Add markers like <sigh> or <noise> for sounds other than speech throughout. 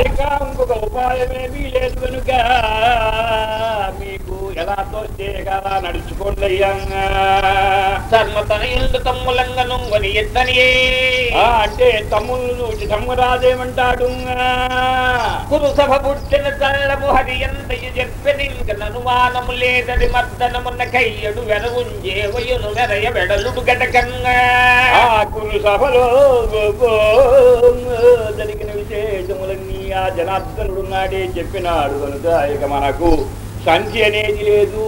ఇక ఇంకొక ఉపాయమేమీ లేదు కనుక మీకు ఎలా తోస్తే కదా నడుచుకోండి అయ్యంగా ధర్మతనయులు తమ్ములంగ నొంగని ఎత్తనియే అంటే తమ్ముళ్ళు చూసి ధర్మరాజేమంటాడు కురు సభ పుట్టిన చల్లము హరి ఎంతయు చెప్పెనింక అనుమానము లేదని మర్దనమున్న కయ్యడు వెరవుంజేవయును వెరయ వెడలుడు గడకంగా ఆ కురు సభలో జరిగిన విశేషములన్నీ ఆ జనార్దనుడు నాడే చెప్పినాడు కనుక ఇక మనకు సంధి అనేది లేదు.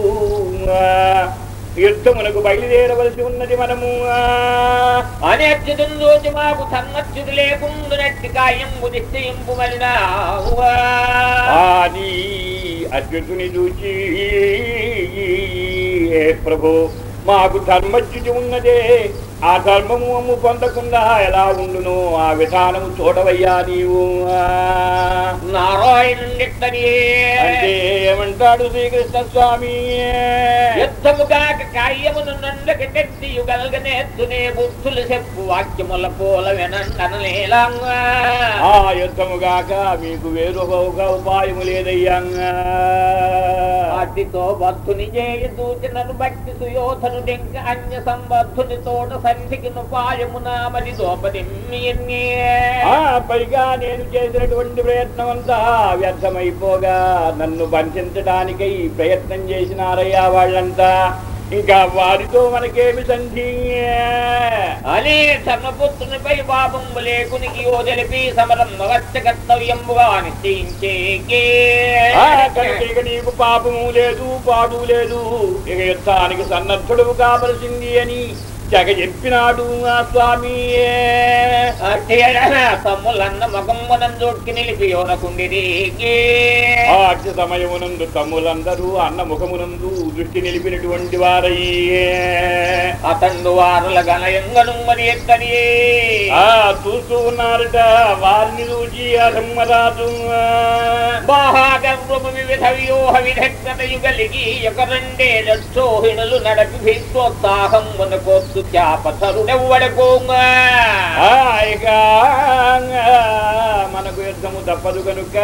యుద్ధమునకు బయలుదేరవలసి ఉన్నది మనము. అనేత్యుడు రోజు మాకు సన్నచ్చుడు లేకుండునట్టి కాయంబు నిశ్చయింపు ఆది అద్భుతుని చూచి "ఏ ప్రభు మాకు ధర్మచ్యుతి ఉన్నదే. ఆ ధర్మము అమ్ము పొందకుండా ఎలా ఉండును? ఆ విధానము చూడవయ్యా నీవు. ఆ." నారాయణుండిత్తనియే అంటే ఏమంటాడు శ్రీకృష్ణ స్వామి? యుద్ధము కాక కార్యమును నందక తెత్తి యుగల్గనేత్తునే బుద్ధులు చెప్పు వాక్యముల పూల వినందనలేలంగా ఆ యుద్ధముగాక మీకు వేరొక ఉపాయము లేదయ్యా. వాటితో బద్ధుని చేయ దూచినను భక్తి సుయోధను అన్య సంబద్ధుని తోట పైగా నేను చేసినటువంటి ప్రయత్నం అంతా వ్యర్థమైపోగా. నన్ను బంధించడానికై ప్రయత్నం చేసినారయ్యా వాళ్ళంతా. ఇంకా వారితో మనకేమి సంధి? అనే ధర్మపుత్రునిపై పాపము లేకునికి ఓ తెలిపి సమరం వచ్చ కర్తవ్యముగా నిశ్చయించేకే. ఆ, కనుక ఇక నీకు పాపము లేదు పాడు లేదు. ఇక యుద్ధానికి సన్నద్ధుడు కావలసింది అని జగ చెప్పినాడు ఆ స్వామి తమ్ములన్న మగమ్మనందోడ్కి నిలిపి యోనకుండిరీకే ఆ అక్ష సమయమునందు తమ్ములందరూ అన్న ముఖమునందు దృష్టి నిలిపినటువంటి వారయ్యే. అతండు వారుల గణయంగను మరి ఎక్కడియే? ఆ చూస్తూ ఉన్నారట వారిని చూచి ఆ ధర్మరాజు వివిధ వ్యూహ విధగ్నతయు కలిగి ఒక రెండే లక్షోహిణులు నడపి భీష్మోత్సాహం చాపథరుడెవ్వడకోంగా ఇక మనకు యుద్ధము తప్పదు కనుక.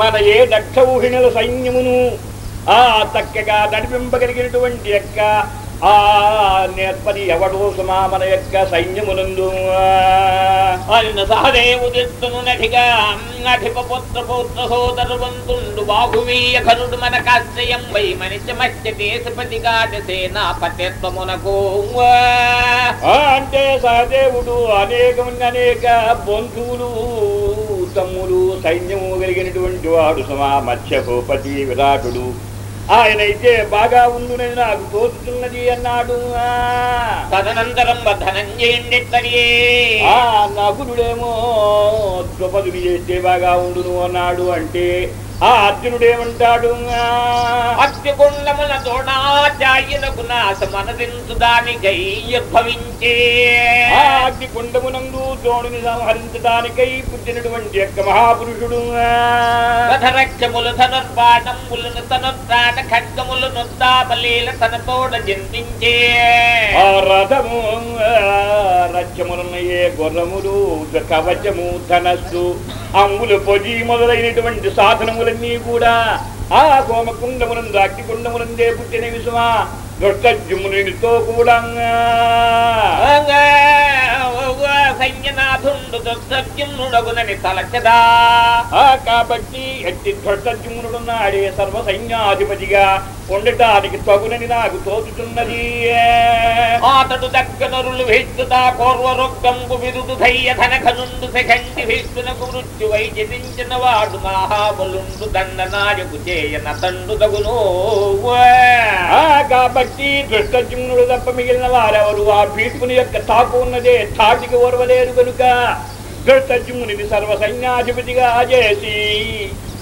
మన ఏ దక్ష ఊహిణుల సైన్యమును ఆ చక్కగా నడిపింపగలిగినటువంటి యొక్క ఆ నేర్పరి ఎవడో సుమామన యొక్క సైన్యమునందు ఆయన సహదేవు నటిగా అధిప పుత్ర పౌత్ర సోదరు వంతుండు బాహువీయ ఘనుడు మన కాశ్రయం వై మనిషి మత్స్య దేశపతి గాఢ సేనాపతిత్వమునకు ఆ, అంటే సహదేవుడు అనేక అనేక బంధువులు తమ్ములు సైన్యము కలిగినటువంటి వాడు సుమా మత్స్య భూపతి విరాటుడు. ఆయనైతే బాగా ఉండునని నాకు తోచుతున్నది అన్నాడు. ఆ, తదనంతరం ధనంజయుండెత్తరియే ఆ నకులుడేమో ద్రౌపదిని చేస్తే బాగా ఉండును అన్నాడు అంటే ఆ అర్జునుడేమంటాడు అత్యగుండముల దోడాచార్యులకు నాశ మనదించు దానికై ఉద్భవించే. ఆ అగ్ని కుండమునందు ద్రోణుని సంహరించడానికై పుట్టినటువంటి యొక్క మహాపురుషుడు రథరక్షములు ధనుర్బాణములను తనుత్రాట ఖడ్గములు నొద్దాబలీల తన తోడ జన్మించే. ఆ రథము రథములున్నయే గుర్రములు కవచము ధనస్సు అంగులు పొజి మొదలైనటువంటి సాధనములన్నీ కూడా ఆ హోమకుండమునందు అగ్నికుండమునందే పుట్టిన విసుమా దుష్టజుమునితో కూడా కాబట్టి ఎట్టి దుష్టజుమునుడున్నాడే సర్వ సైన్యాధిపతిగా ఉండటానికి తగునని నాకు తోచుతున్నది ఆతడు దగ్గనరులు భీష్టుతా కోర్వరొగ్గంబు విరుడు ధైర్య ధనఘనుండు సెకండి భీష్టునకు మృత్యు వైద్యదించిన వాడు మహాబలుండు దండనాయకు చేయన తండు తగును కాబట్టి దుష్టజుమ్నుడు తప్ప మిగిలిన వారెవరు ఆ భీష్ముని యొక్క తాకు ఉన్నదే తాటికి ఓర్వలేరు కనుక దుష్టజుమ్ముని సర్వ సైన్యాధిపతిగా చేసి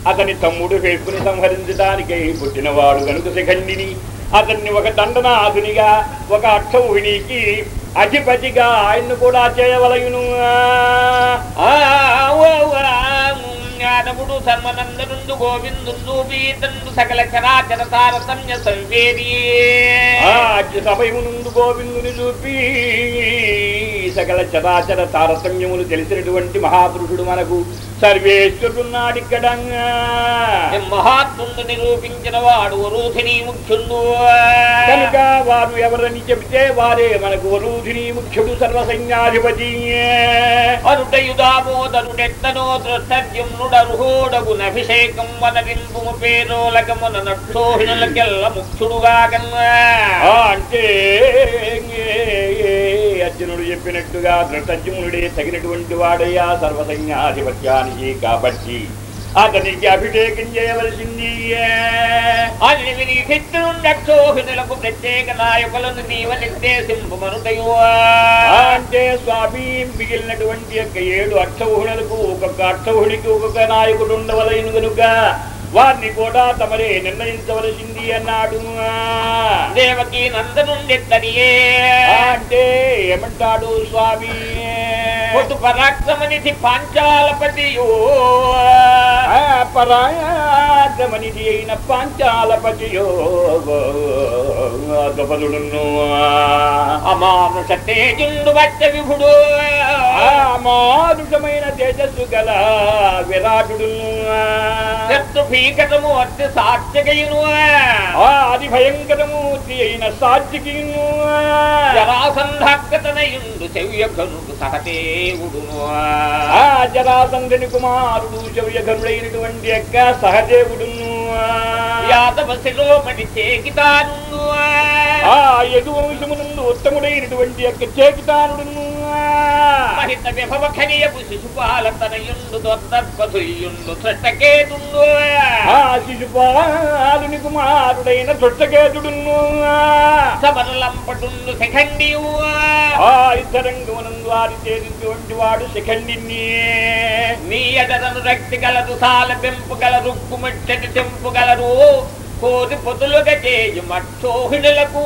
అతని తమ్ముడు భీష్ముని సంహరించడానికై పుట్టినవాడు కనుక శిఖండిని అతన్ని ఒక దండనాథునిగా ఒక అక్షౌహిణికి అధిపతిగా ఆయన్ను కూడా చేయవలయును. జ్ఞానముడు సర్వనందనుండు గోవిందుండు బీతండు సకల చరాచర తారతమ్య సంవేది. నుండి గోవిందుని చూపి సకల చరాచర తారతమ్యములు తెలిసినటువంటి మహాపురుషుడు మనకు సర్వేశ్వరుడున్నాడు ఇక్కడ మహాత్ముండు నిరూపించిన వాడు వరూధిని ముఖ్యుండు. కనుక వారు ఎవరని చెబితే వారే మనకు వరూధిని ముఖ్యుడు సర్వసైన్యాధిపతి. అరుటయుదామోదరుడెత్తనో దృష్టర్జుమ్నుడరుహోడగునభిషేకం వనరింపు పేరోలకమున నక్షోహిణులకెల్ల ముఖ్యుడుగా కన్నా అంటే అర్జునుడు చెప్పినట్టుగా ధృతజ్ఞునుడే తగినటువంటి వాడయ్యా సర్వసైన్యాధిపత్యానికి కాబట్టి అతనికి అభిషేకం చేయవలసింది. వినిహిత్తునుండక్షోహిణులకు ప్రత్యేక నాయకులను నీవ అంటే స్వామి మిగిలినటువంటి యొక్క ఏడు అక్షౌహిణులకు ఒక్కొక్క అక్షౌహిణికి ఒక్కొక్క నాయకుడు ఉండవలైన గనుక వారిని కూడా తమరే నిర్ణయించవలసింది అన్నాడు. దేవకి నందనుండెత్తనియే అంటే ఏమంటాడు స్వామి? పొద్దు పరాక్రమనిధి పాంచాలపతియో. పరాక్రమనిధి అయిన పాంచాలపతియో. ద్రౌపదుడును అమానుష తేజుండు వచ్చ విభుడు. ఆ మానుషమైన తేజస్సు గల విరాటుడును శత్రు భీకరము అతి సాత్యగయును ఆ అతి భయంకరమూర్తి అయిన సాత్వికిను జరాసంధాకతనయుండు శవ్యఘనుడు సహదేవుడును ఆ జరాసంధని కుమారుడు శౌర్యఘనుడైనటువంటి యొక్క సహదేవుడును యాదవ శిరోమణి చేకితానుండు ఆ యదువంశమునందు ఉత్తముడైనటువంటి యొక్క చేకితానుడును. మహిత విభవ ఖనియపు శిశుపాల తనయుండు దొద్దర్పధుయుండు సృష్టకేతుండు ఆ శిశుపాలుని కుమారుడైన దృష్టకేతుడును సమరలంపటుండు శిఖండియు ఆ ఇద్దరంగమునందు వారి చేసినటువంటి వాడు శిఖండిని నీ ఎదరను రక్తి గలదు సాల పెంపు గల రుక్కుమట్టటి తెంపు గలరు కోరి పొదులుగా చేయు మట్టోహిణులకు.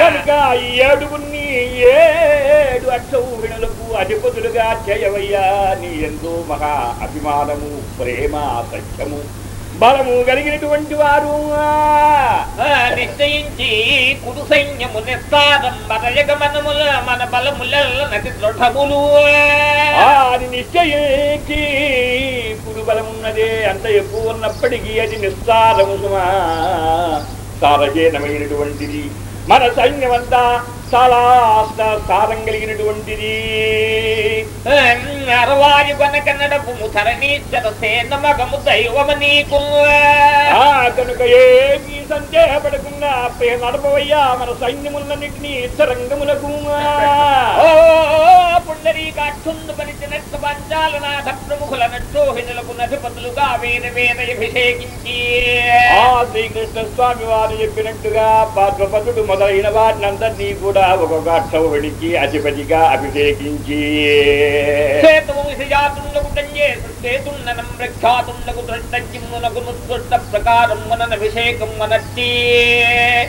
కనుక ఏడుగు ఏడుగురిని ఏడు అక్షోహిణులకు అధిపతులుగా చేయవయ్యా నీ ఎందు మహా అభిమానము ప్రేమ సత్యము. బలము కలిగినటువంటి వారు. ఆ, నిశ్చయించి కురు సైన్యము మనముల మన బలముల నటి దృఢములు. అది నిశ్చయించి పురు బలమున్నదే అంత ఎక్కువ ఉన్నప్పటికీ అది నిస్సారము సుమా. సారహీనమైనటువంటిది. మన సైన్యమంతా చాలా సారం కలిగినటువంటిది. అరవాయు గనక నడపు ధరణీశ్వర సేన మగము దైవమ నీకు. కనుక ఏమీ సందేహపడకుండా నడపవయ్యా మన సైన్యములన్నింటినీ ఇతరంగములకు <laughs> ఓ పుండరీకాక్షుండు పలిచినట్టు పంచాలనాథ ప్రముఖుల నట్టోహినులకు నధిపతులుగా వేద వేద అభిషేకించి. ఆ శ్రీకృష్ణ స్వామి వారు చెప్పినట్టుగా పాద్రపదుడు మొదలైన వారినందరినీ కూడా ఒక్కొక్క అక్షౌహిణికి అధిపతిగా అభిషేకించి.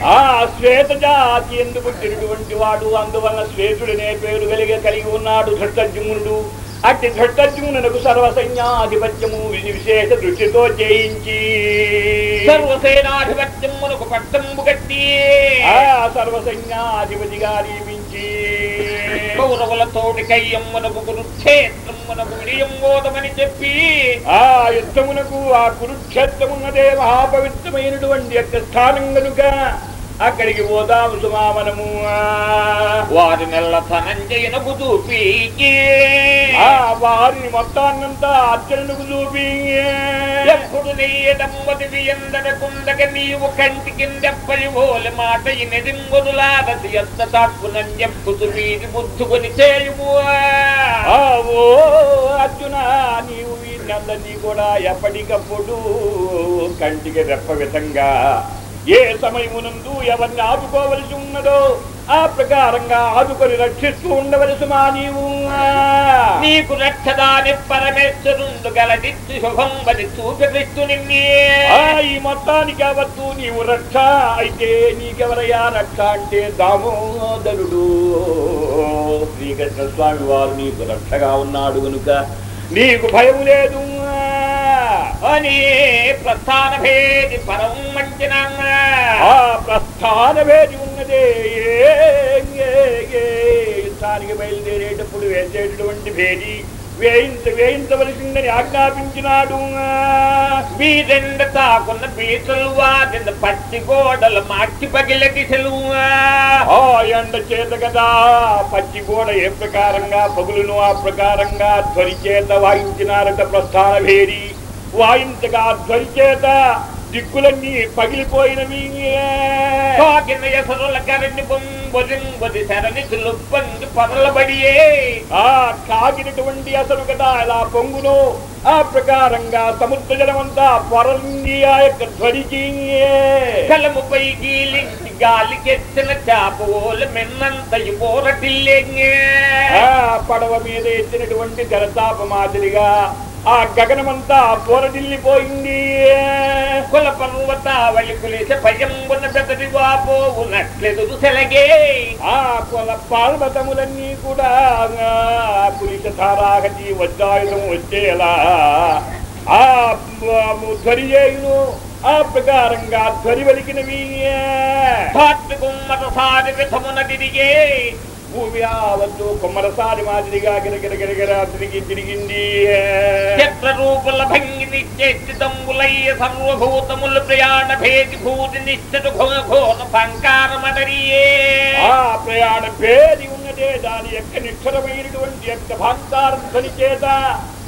ఆ శ్వేత జాతి ఎందుకు పుట్టినటువంటి వాడు అందువలన శ్వేతుడనే పేరు కలిగి కలిగి ఉన్నాడు ధృష్టజుమ్నుడు. అట్టి ధృష్టజుమ్నునకు సర్వసైన్యాధిపత్యము విశేష దృష్టితో చేయించి సర్వసేనాధిపత్యమునకు పట్టంబు కట్టి. ఆ సర్వసైన్యాధిపతిగా నియమించి. కౌరవులతోటి కయ్యమ్మునకు కురుక్షేత్రమునకు విడియంబోదమని చెప్పి. ఆ యుద్ధమునకు ఆ కురుక్షేత్రమున్నదే మహాపవిత్రమైనటువంటి యొక్క స్థానం కనుక అక్కడికి పోదాము సుమా మనము వారి నెల్ల ధనంజయనకు చూపి ఆ వారిని మొత్తాన్నంతా అర్చనకు చూపి ఎప్పుడు నెయ్యడమ్మది ఎందర కుందక నీవు కంటి కిందెప్పలి ఓలి మాట ఇనదింగులాదతి ఎంత తప్పునని చెప్పుతు వీరి బుద్ధుకొని చేయుము. అర్జున నీవు వీరినందరినీ కూడా ఎప్పటికప్పుడు కంటికి రెప్ప విధంగా ఏ సమయమునందు ఎవరిని ఆదుకోవలసి ఉన్నదో ఆ ప్రకారంగా ఆదుకొని రక్షిస్తూ ఉండవలసి మా నీవు? నీకు రక్షదాని పరమేశ్వరుండు గలదిత్తు శుభం బలి చూపి కృష్ణు నిన్నే. ఆ ఈ మొత్తానికి అవద్దు నీవు రక్ష. అయితే నీకెవరయ్యా రక్ష అంటే దామోదరుడు. శ్రీకృష్ణ స్వామి వారు నీకు రక్షగా ఉన్నాడు కనుక నీకు భయం లేదు. అని ప్రస్థాన భేది పరం ఆ ఉన్నదే. యుద్ధానికి బయలుదేరేటప్పుడు వేసేటటువంటి భేది. వేయించ వేయించవలసిందని ఆజ్ఞాపించినాడు. వీరెండ తాకున్న బీటలు వాదిన పచ్చి గోడలు మార్చి పగిల దిశలు ఆ ఎండ చేత కదా. పచ్చి గోడ ఏ ప్రకారంగా పగులును ఆ ప్రకారంగా ధ్వని చేత వాయించినారట ప్రస్థాన భేరి వాయించగా ధ్వని చేత దిక్కులన్నీ పగిలిపోయినవి. ఆ కాగినటువంటి అసలు కదా ఇలా పొంగును ఆ ప్రకారంగా సముద్ర జలమంతా పొరలింది ఆ యొక్క ధ్వనికి కలముపై గీలించి గాలికెత్తిన చాపవోలు మెన్నంతయి పోరటిల్లెంగే. ఆ పడవ మీద ఎత్తినటువంటి జలతాప మాదిరిగా ఆ గగనమంతా పొరదిల్లిపోయింది కుల పర్వతావళి కులిస పెద్దది పెదవి వాపోవునట్లెదురు సెలగే. ఆ కుల పర్వతములన్నీ కూడా ఆ పులిస ధారాగతి వజ్రాయుధం వచ్చేలా. ఆ ధ్వరి చేయును ఆ ప్రకారంగా ధ్వరి వలికినవి. ధాత్రికుమ్మట సారి విధమున తిరిగే. భూమి ఆవద్దు కొమ్మరసారి మాదిరిగా గిరగిర గిరగిర తిరిగి తిరిగింది. చిత్రరూపుల భంగి నిశ్చేష్టితంబులయ్య సర్వభూతములు ప్రయాణ భేది భూతి నిశ్చిత ఘోన ఘోన పంకారమడరియే ఆ ప్రయాణ భేది ఉన్నదే దాని యొక్క నిక్షరమైనటువంటి యొక్క భాంకారం చేత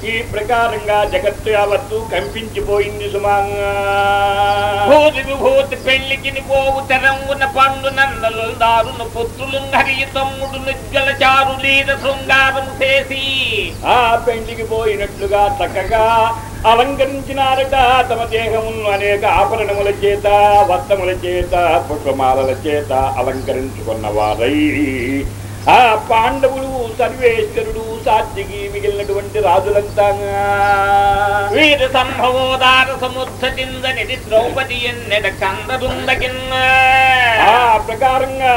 ఈ ప్రకారంగా జగత్తు యావత్తు కంపించిపోయింది సుమాంగా. భూతి విభూతి పెళ్ళికిని పోవు తెరంగున పండు నందలు దారును పుత్రులు హరియ తమ్ముడు నిజ్జల చారు లీల శృంగారం చేసి. ఆ పెండికి పోయినట్లుగా చక్కగా అలంకరించినారట తమ దేహమును అనేక ఆభరణముల చేత వస్త్రముల చేత పుష్పమాలల చేత అలంకరించుకున్న వారై. ఆ పాండవులు సర్వేశ్వరుడు సాత్వికి మిగిలినటువంటి రాజులంతా. వీర సంభవోదార సముద్ధతిందని ద్రౌపది ఎన్నెడ కందరుందగిన్న ఆ ప్రకారంగా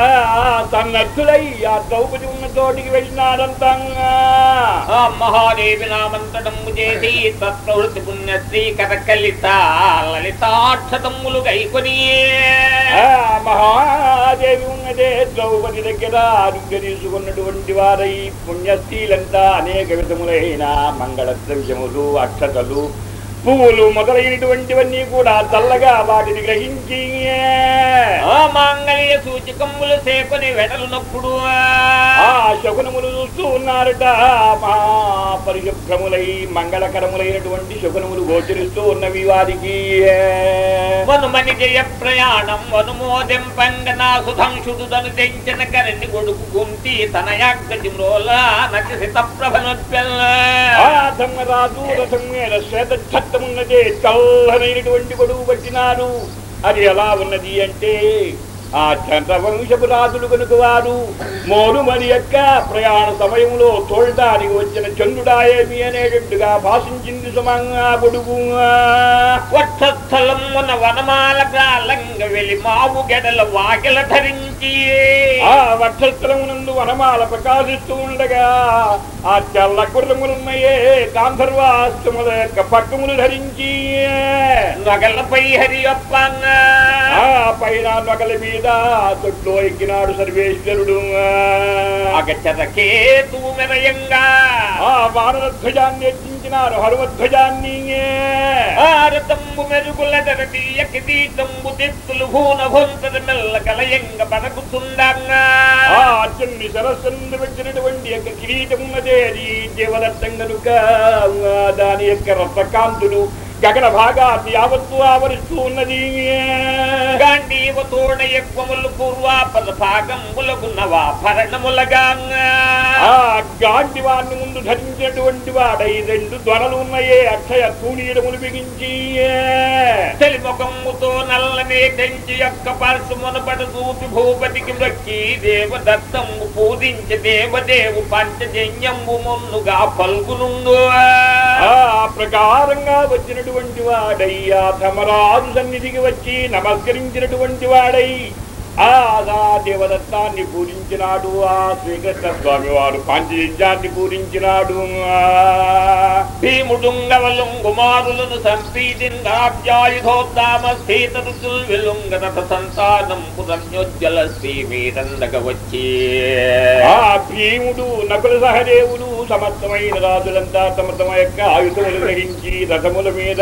సన్నద్ధులై ఆ ద్రౌపది ఉన్న చోటికి వెళ్ళినారంతా. ఆ మహాదేవి నామంతడము చేసి తత్ప్రవృత్తి పుణ్యశ్రీ కరకలిత లలితాక్షతములు గైకొని ఆ మహాదేవి ఉన్నదే ద్రౌపది దగ్గర ఆరోగ్య తీసుకున్నటువంటి వారై పుణ్యశీలంతా అనేక విధములైన మంగళ ద్రవ్యములు అక్షతలు పువ్వులు మొదలైనటువంటివన్నీ కూడా చల్లగా వాటిని గ్రహించి. ఆ మాంగళ్య సూచకములు సేకొని వెడలునప్పుడు. ఆ శకునములు చూస్తూ ఉన్నారట. మా పరిశుభ్రములై మంగళకరములైనటువంటి శకునములు గోచరిస్తూ ఉన్నవి వారికి వనుమని జయ ప్రయాణం వనుమోదెం పంగనా సుధంశుడు తను తెంచిన కరణి కొడుకు కుంతి తన యాగ్రజిమ్రోల నచిత ప్రభనొప్పెల్ల ఆ ధర్మరాజు రథం మీద శ్వేత ఉన్నదే చల్లనైనటువంటి గొడుగు పట్టినారు అది ఎలా ఉన్నది అంటే ఆ చంద్రవంశపు రాజులు కనుక వారు మోరుమని యొక్క ప్రయాణ సమయంలో తోడడానికి వచ్చిన చంద్రుడాయేమి అనేటట్టుగా భాషించింది సుమంగా గొడుగు వక్షస్థలమున వనమాల ప్రాలంగ వెలి మావు గెడల వాకిల ధరించి. ఆ వక్షస్థలమునందు వనమాల ప్రకాశిస్తూ ఉండగా ఆ తెల్ల గుర్రములున్నాయే గాంధర్వాస్తముల యొక్క పక్కములు ధరించి. నగలపై హరియప్పన్న ఆ పైన నగల మీద తొట్లో ఎక్కినాడు సర్వేశ్వరుడు. అగచరకేతు మెరయంగా ఆ వానర ధ్వజాన్ని ఎత్తించినారు హనుమధ్వజాన్ని. ఆరతంబు మెరుగుల దరదీయ కిరీటంబు తెత్తులు భూన భొంతద మెల్ల కలయంగ పరకుతుండంగా ఆ అర్జున్ని సరస్సును పెట్టినటువంటి యొక్క కిరీటం ఉన్నదే దేవదత్తం కనుక దాని యొక్క రత్నకాంతులు గగన భాగాన్ని యావత్తు ఆవరిస్తూ ఉన్నది గాంధీవ తోడ ఎక్కువములు పూర్వాపద భాగములకు నవాభరణములగా ఆ గాండివాన్ని ముందు ధరించినటువంటి వాడై రెండు ధ్వనలు ఉన్నాయే అక్షయ తూణీరములు బిగించి. తెలిముఖముతో నల్లని తెంచి యొక్క పరసు మునపడు చూపి భూపతికి మొక్కి దేవదత్తము పూజించి దేవదేవు పంచజన్యంబు మున్నుగా పల్గునుండు ఆ ప్రకారంగా వచ్చినటువంటి వాడై ఆ ధమరాజు సన్నిధికి వచ్చి నమస్కరించినటువంటి వాడై. ఆ దేవదత్తాన్ని పూజించినాడు ఆ శ్రీకృష్ణ స్వామి వారు పాంచజన్యాన్ని పూజించినాడు. ఆ, భీముడుంగవలుంగుమారులను సంప్రీతింగాబ్జాయుధోద్దామస్థిత రుచుల్ సంతానం పురన్యోజ్జల శ్రీమీరందక వచ్చి ఆ భీముడు నకుల సహదేవుడు సమర్థమైన రాజులంతా తమ తమ యొక్క ఆయుధములు గ్రహించి రథముల మీద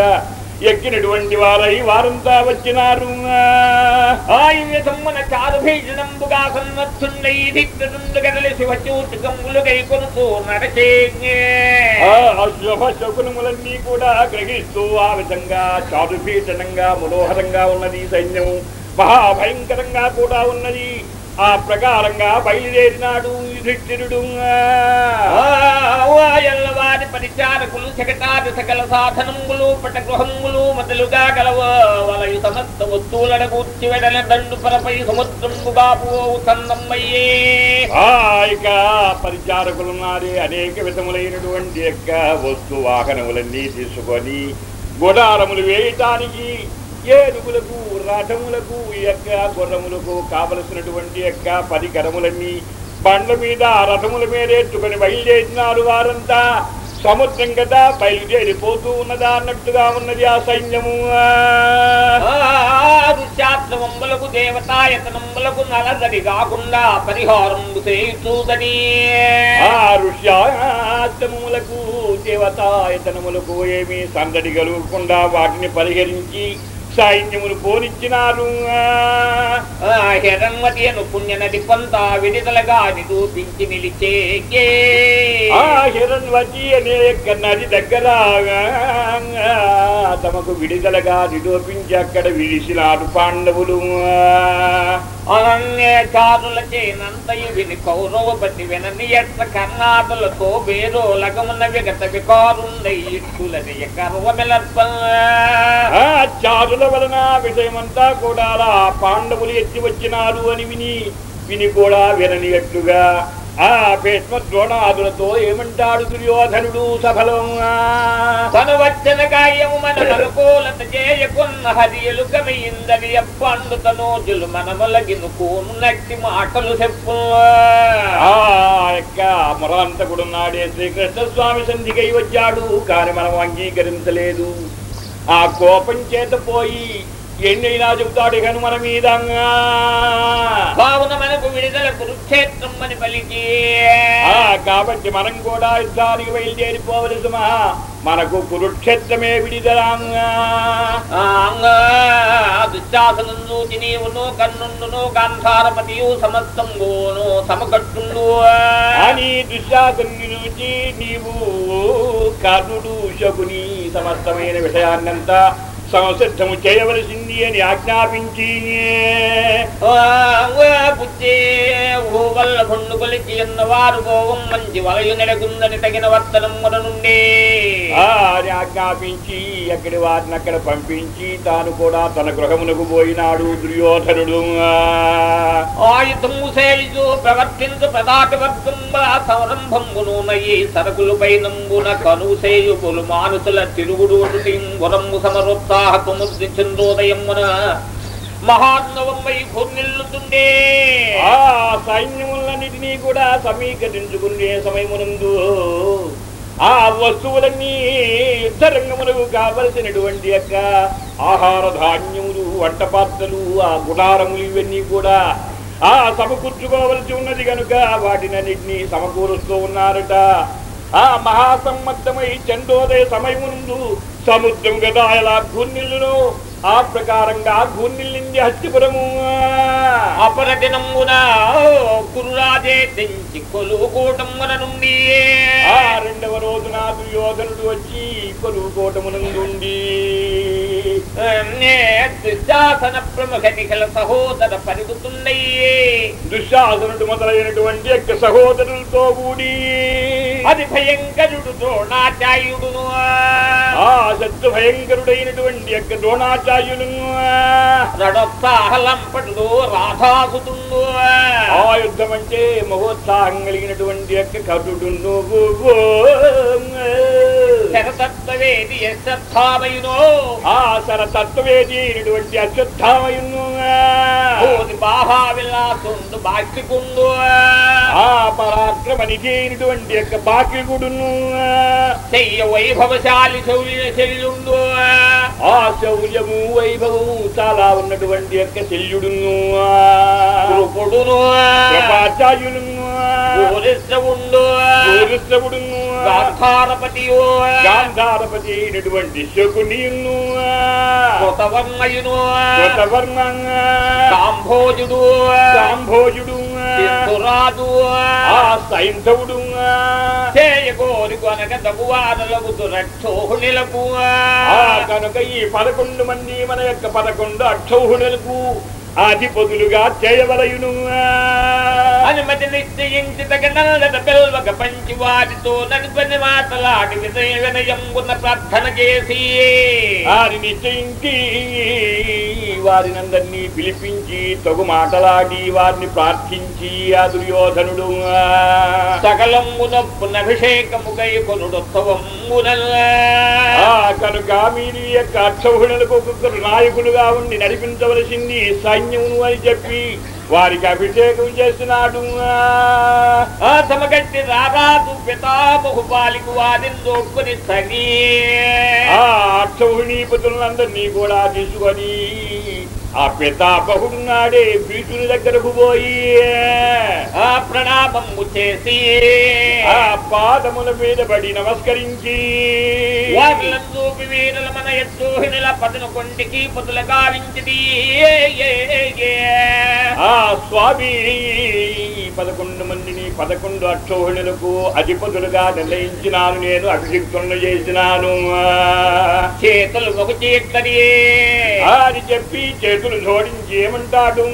ఎక్కినటువంటి వారై వారంతా వచ్చినారు. ఆయుధమున చారు భీషణంబుగా సన్నత్తుండై దిగ్గుండు గదలి శివచూటుకములు గైకొనుతూ నరచే ఆ శుభ శకునములన్నీ కూడా గ్రహిస్తూ ఆ విధంగా చారుభీషణంగా మనోహరంగా ఉన్నది సైన్యము మహాభయంకరంగా కూడా ఉన్నది. ఆ ప్రకారంగా బయలుదేరినాడు యుధిష్ఠిరుడు ఎల్లవారి పరిచారకులు శకటాది సకల సాధనములు పటగృహములు మొదలుగా గలవ వలయు సమస్త వస్తువులను కూర్చి వెడల దండు పరపై సముద్రంబుగా బాపు సన్నమ్మయ్యే. ఆ ఇక పరిచారకులున్నారే అనేక విధములైనటువంటి యొక్క వస్తు వాహనములన్నీ తీసుకొని గుడారములు వేయటానికి ఏనుగులకు రథములకు ఈ యొక్క గుర్రములకు కావలసినటువంటి యొక్క పరికరములన్నీ బండ్ల మీద రథముల మీద ఎత్తుకొని బయలుదేరినారు వారంతా. సముద్రం కదా బయలుదేరిపోతూ ఉన్నదా అన్నట్టుగా ఉన్నది ఆ సైన్యము. రుచాత్మములకు దేవతాయతనములకు నలదడి కాకుండా పరిహారం చేయుచూదని. ఆ ఋష్యాత్తములకు దేవతాయతనములకు ఏమీ సందడి కలుగకుండా వాటిని పరిహరించి సైన్యములు పోనిచ్చినారు. హిరణ్మతి అను పుణ్య నది పంత విడుదలగా నిరూపించి నిలిచే ఆ హిరణ్వతి అనే యొక్క నది దగ్గర తమకు విడుదలగా నిరూపించి అక్కడ విడిసినారు పాండవులు. అనన్యచారులచే నంతయు విని కౌరవపతి వినని ఎట్ల కర్ణాదులతో వేరో లగమున విగత వికారుండై ఇట్టులని ఆ చారుల వలన విషయమంతా కూడా అలా పాండవులు ఎత్తి వచ్చినారు అని విని విని కూడా విననియట్లుగా. ఆ భీష్మ ద్రోణాదులతో ఏమంటాడు దుర్యోధనుడు సఫలం తను వచ్చిన గాయము మన అనుకూలత చేయకున్న హరియలు గమయిందని ఎప్పండు తనోజులు మనములగిను కోను నట్టి మాటలు చెప్పు. ఆ యొక్క నాడే శ్రీకృష్ణ స్వామి సంధికై వచ్చాడు. కాని మనం అంగీకరించలేదు. ఆ కోపం చేత పోయి ఎన్నైనా చెబుతాడు ఇకను మన మీద కావున మనకు విడుదల కురుక్షేత్రం అని పలికి కాబట్టి మనం కూడా యుద్ధానికి బయలుదేరిపోవలసి మహా మనకు కురుక్షేత్రమే విడిదలాంగా. దుశ్శాసనం చూచి నీవును కన్నుండును గాంధారపతియు సమస్తంగును సమకట్టుండు. అని దుశ్శాసన్ని నుంచి నీవు కర్ణుడు శకుని సమస్తమైన విషయాన్నంతా సంసిద్ధము చేయవలసింది. అని ఆజ్ఞాపించి బుద్ధి వల్ల కొండు కొలిచి ఎన్నవారు గోవం మంచి వలయు తగిన వర్తనం నుండి. ఆ అని ఆజ్ఞాపించి అక్కడి వారిని అక్కడ పంపించి తాను కూడా తన గృహమునకు పోయినాడు దుర్యోధనుడు. ఆయుధము సేవిచు ప్రవర్తించు ప్రదాటి వర్గంబ సంరంభంబును నయ్యి సరకులపై నంబున కనుసేయు బులు మానుసుల తిరుగుడు వరంబు సమరోత్సాహముద్రి సైన్యమున మహాత్మవమ్మై భూమిల్లుతుండే ఆ సైన్యములన్నిటినీ కూడా సమీకరించుకునే సమయమునందు ఆ వస్తువులన్నీ యుద్ధరంగములకు కావలసినటువంటి యొక్క ఆహార ధాన్యములు వంట పాత్రలు ఆ గుడారములు ఇవన్నీ కూడా ఆ సమకూర్చుకోవలసి ఉన్నది కనుక వాటినన్నింటినీ సమకూరుస్తూ ఉన్నారట. ఆ మహాసమ్మద్దమై చందోదయ సమయముందు సముద్రం కదా ఎలా భూనిల్లును ఆ ప్రకారంగా భూనిల్లింది హస్తిపురము అపరదినమున కురురాజే తెంచి కొలువుకోటమున నుండి. ఆ రెండవ రోజున దుర్యోధనుడు వచ్చి కొలువు కోటమునందుండి దుశ్శాసన ప్రముఖ నిఖల సహోదర పరుగుతుండయ్యే దుశ్శాసనుడు మొదలైనటువంటి యొక్క సహోదరులతో కూడి అది భయంకరుడు ద్రోణాచార్యుడును. ఆ శత్రు భయంకరుడైనటువంటి యొక్క ద్రోణాచార్యులను రాధాసుతుండు ఆ యుద్ధం అంటే మహోత్సాహం కలిగినటువంటి యొక్క కటుడును శరతత్వవేది యశ్రద్ధామయునో. ఆ అయినటువంటి అశ్వత్థామయును భూతి బాహా విలాసుండు బాక్సికుండు ఆ పరాక్రమ నిజైనటువంటి యొక్క బాకిగుడును చెయ్య వైభవశాలి శౌర్య శల్యుండు. ఆ శౌర్యము వైభవము చాలా ఉన్నటువంటి యొక్క శల్యుడును. కృపుడును. కృపాచార్యులును గాంధారపతియు. గాంధారపతి అయినటువంటి శకునియును కృతవర్మయును కృతవర్ణంగా. కాంభోజుడు సాంభోజుడు సింధురాజు ఆ సైంధవుడు చేయగోరి కొనక తగువారలకు రక్షోహునిలకు ఆ కనుక ఈ పదకొండు మంది మన యొక్క పదకొండు అక్షౌహులకు అధిపతులుగా చేయవలయును. అనుమతి నిశ్చయించి తగినల్లద పిల్వక పంచి వాటితో నడిపని మాటలాడి విజయ వినయంగున్న ప్రార్థన చేసి వారి నిశ్చయించి వారినందరినీ పిలిపించి తగు మాటలాడి వారిని ప్రార్థించి ఆ దుర్యోధనుడు. సకలమునప్పునభిషేకముకై కొనుడోత్సవమునల్ ఆ కనుక మీరు యొక్క అక్షౌహులకు ఒక్కొక్కరు నాయకులుగా ఉండి నడిపించవలసింది సైన్యమును అని చెప్పి వారికి అభిషేకం చేసినాడు. ఆ సమగట్టి రారాజు పితామహు వారిని తోడుకొని సగి ఆ అక్షౌహిణీపతులందరినీ కూడా తీసుకొని ఆ పితాపహుడు నాడే భీతుని దగ్గరకు పోయి ఆ ప్రణామము చేసి ఆ పాదముల మీద పడి నమస్కరించి మన ఎత్తోహినుల పదును కొండికి పొదుల గావించిది ఆ స్వామి పదకొండు మందిని పదకొండు అక్షోహిణులకు అధిపతులుగా నిర్ణయించినాను నేను అభిషిక్తులను చేసినాను. చేతులు ఒక చేతని అని చెప్పి చేతులు జోడించి ఏమంటాడు?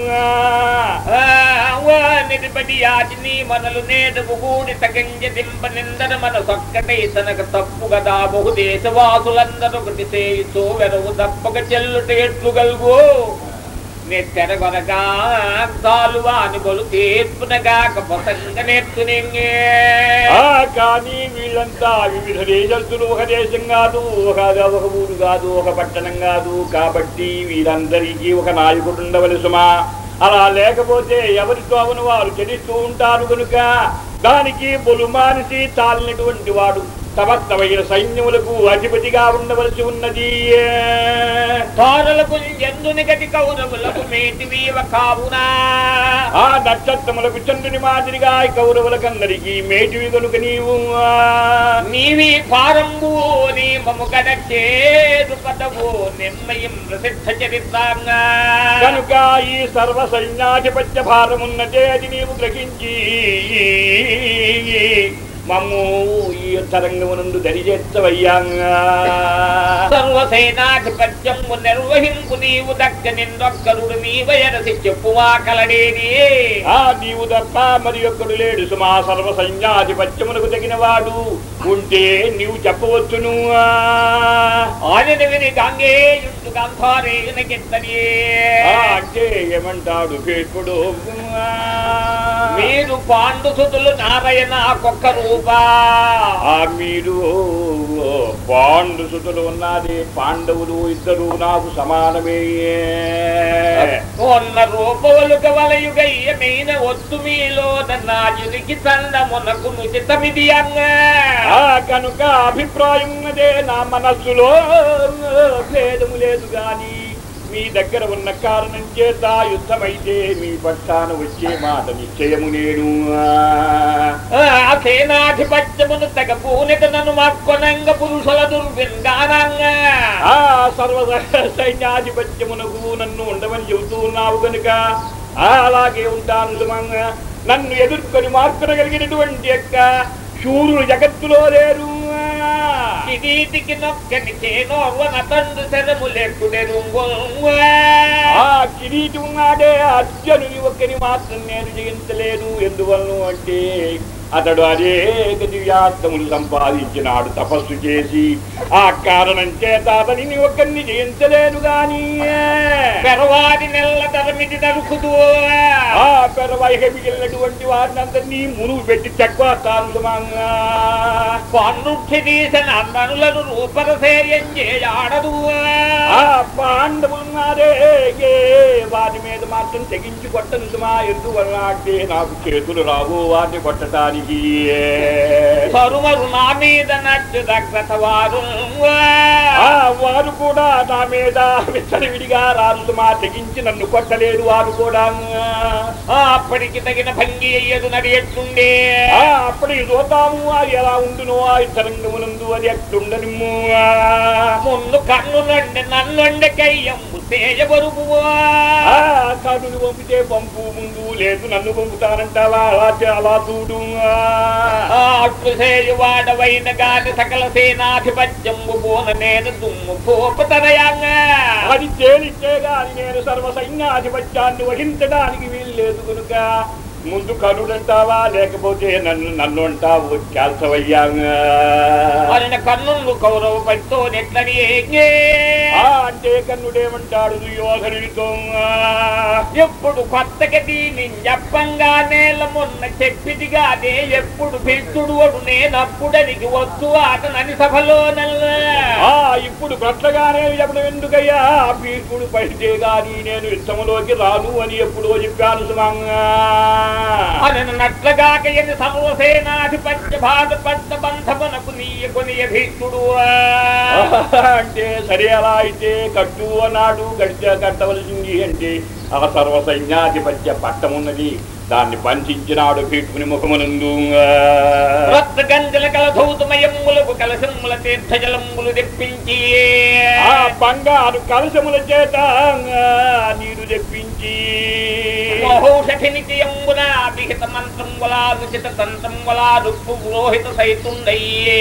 యాచిని మనలు నేదకు కూడి తగంజ దింప నిందన మన సొక్కటై తనకు తప్పు గదా బహు దేశవాసులందరూ ఒకటి సేయితో వెరవు తప్పక చెల్లుట ఎట్లు గలుగు. తాలువా అని తీర్పునగాక పొసంగ నెత్తునింగే కానీ వీళ్ళంతా వివిధ దేశస్తులు ఒక దేశం కాదు ఒక ఒక ఊరు కాదు ఒక పట్టణం కాదు. కాబట్టి వీరందరికీ ఒక నాయకుడు ఉండవలసుమా అలా లేకపోతే ఎవరితో అవును వారు చెడిస్తూ ఉంటారు కనుక దానికి బొలుమానిసి తాలినటువంటి వాడు. సమస్తమైన సైన్యములకు అధిపతిగా ఉండవలసి ఉన్నది. తారలకు ఎందుని గతి కౌరవులకు మేటి వీవ కావునా. ఆ నక్షత్రములకు చంద్రుని మాదిరిగా కౌరవులకందరికీ మేటివి కనుక నీవు. నీవి పారంబు నీ మము కడ చేరు పదవు నిర్ణయం ప్రసిద్ధ చరిత్రంగా. కనుక ఈ సర్వ సైన్యాధిపత్య భారమున్నదే అది నీవు గ్రహించి. మమ్ము ఈ తరంగమునందు దరిచేత్తవయ్యాంగా. సర్వసేనాధిపత్యము నిర్వహింపు నీవు దక్క నిందొక్కరుడు నీవయరసి చెప్పువా కలడేది ఆ నీవు తప్ప మరి ఒక్కడు లేడు సుమా సర్వ సైన్యాధిపత్యమునకు తగిన వాడు ఉంటే నీవు చెప్పవచ్చును. ఆయన విని గంగేయుడు గంధారేయున కిత్తని ఆ అంటే ఏమంటాడు పేర్పుడు మీరు పాండు సుతులు నారాయణ ఆ మీరు పాండు సుతులు ఉన్నది పాండవులు ఇద్దరు నాకు సమానమే. ఉన్న రూపవలుక వలయుగయ్యమైన ఒత్తు మీలో నాయునికి చందమునకు నుచితమిది అంగా. ఆ కనుక అభిప్రాయం ఉన్నదే నా మనస్సులో. భేదము లేదు గాని మీ దగ్గర ఉన్న కారణం చేత యుద్ధమైతే మీ పక్షాన వచ్చే మాట నిశ్చయము నేను ఆ సేనాధిపత్యమును తగ పూనిత నన్ను మక్కొనంగ పురుషుల దుర్వింగానంగా ఆ సర్వ సైన్యాధిపత్యమునకు నన్ను ఉండమని చెబుతూ ఉన్నావు కనుక అలాగే ఉంటాను సుమంగా. నన్ను ఎదుర్కొని మార్పునగలిగినటువంటి యొక్క శూరులు జగత్తులో లేరు. కిరీటికి నొక్కని చేనోర్వన తండ్రి శరము లెక్కుడెరుంగు ఆ కిరీటి ఉన్నాడే అర్జునుని ఒక్కని మాత్రం నేను జయించలేను ఎందువలను అంటే అతడు అనేక దివ్యార్థములు సంపాదించినాడు తపస్సు చేసి. ఆ కారణం చేత అతనిని ఒక్కరిని జయించలేను గాని. పెరవాడి నెల్ల తరమిది నరుకుదు ఆ పెరవైక మిగిలినటువంటి వారిని అందరినీ మునుగు పెట్టి చెక్కేస్తాను సుమంగా పన్నుట్టి తీసిన అందనులను రూపరసేయం చేయాడదు. ఆ పాండవులను ఉన్నారే ఏ వాటి మీద మాత్రం తెగించి కొట్టను సుమా ఎందువల్ల నాకు చేతులు రావు వాటిని కొట్టడానికి నా మీద వారు వారు కూడా నా మీద విచ్చలవిడిగా రారు సుమా తెగించి నన్ను కొట్టలేరు వారు కూడా. అప్పటికి తగిన భంగి అయ్యదు నడి ఎట్లుండే? ఆ అప్పటికి చూద్దాము అది ఎలా ఉండును ఆ తరంగమునందు అది ఎట్లుండను ముందు కన్నులండి నన్నుండి ఆ కన్నులు పంపితే పంపు ముందు లేదు నన్ను పంపుతానంటావా అలా అలా చూడు అట్లు సేయువాడవైన గాని సకల సేనాధిపత్యము పోన నేను దుమ్ము పోపతనయాంగా. అది తేలిచ్చే గాని నేను సర్వ సైన్యాధిపత్యాన్ని వహించడానికి వీల్లేదు కనుక ముందు కనుడంటావా? లేకపోతే నన్ను నన్ను అంటావు ఆయన కన్నులు కౌరవ పడితో అంటే కన్నుడేమంటాడు దుర్యోధనుడితో ఎప్పుడు కొత్తగా దీని చెప్పంగా నేల మొన్న చెప్పిదిగానే ఎప్పుడు భీష్టుడు అడు నేనప్పుడనికి వచ్చు అతనని సభలో ఆ ఇప్పుడు కొత్తగానే చెప్పడం ఎందుకయ్యా? భీష్ముడు పడితే గాని నేను యుద్ధములోకి రాను అని ఎప్పుడో చెప్పాను సుమంగా. అనను నట్లగాక ఎన్ని సర్వసేనాధిపత్య బాధపడ్డ బంధమునకు నీయ కొనియ భీష్టుడు అంటే సరే అలా అయితే కట్టు అన్నాడు గడిచ కట్టవలసింది అంటే ఆ సర్వ సైన్యాధిపత్య పట్టమున్నది. దాన్ని పంచించినాడు భీష్ముని ముఖమునందు. కలశముల తీర్థజలములు తెప్పించి. ఆ బంగారు కలశముల చేత నీరు తెప్పించి. మహౌషఠినికి ఎంబున విహిత మంత్రం వలా రుచిత తంత్రం వలా రుప్పు పురోహిత సైతుండయ్యే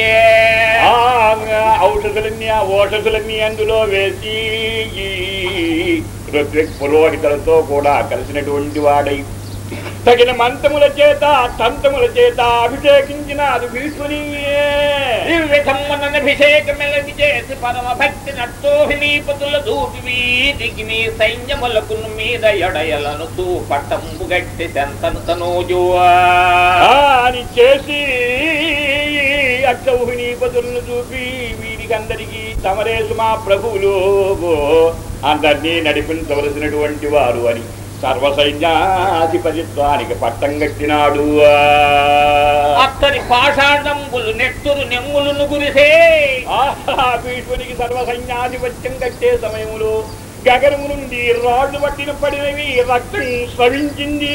ఔషధులన్నీ ఆ ఔషధులన్నీ అందులో వేసి పురోహితులతో కూడా కలిసినటువంటి వాడై. తగిన మంత్రముల చేత తంత్రముల చేత అభిషేకించిన అది భీష్ముని దివ్యధమ్మనభిషేకమెలగి చేసి పరమ భక్తి నట్టోహినీపతుల దూటి వీటికి నీ సైన్యములకు మీద ఎడయలను తూ పట్టంబు గట్టి శంతను తనోజువా. ఆ అని చేసి అక్షౌహిణీపతులను చూపి వీరికందరికీ తమరే సుమా ప్రభువులు. అందరినీ నడిపించవలసినటువంటి వారు అని. సర్వసైన్యాధిపతిత్వానికి పట్టం కట్టినాడు. అత్తరి పాషాణంబులు నెత్తురు నెమ్ములను గురిసే. భీష్మునికి సర్వసైన్యాధిపత్యం కట్టే సమయములో గగనము నుండి రాళ్ళు పట్టిన పడినవి రక్తం స్రవించింది.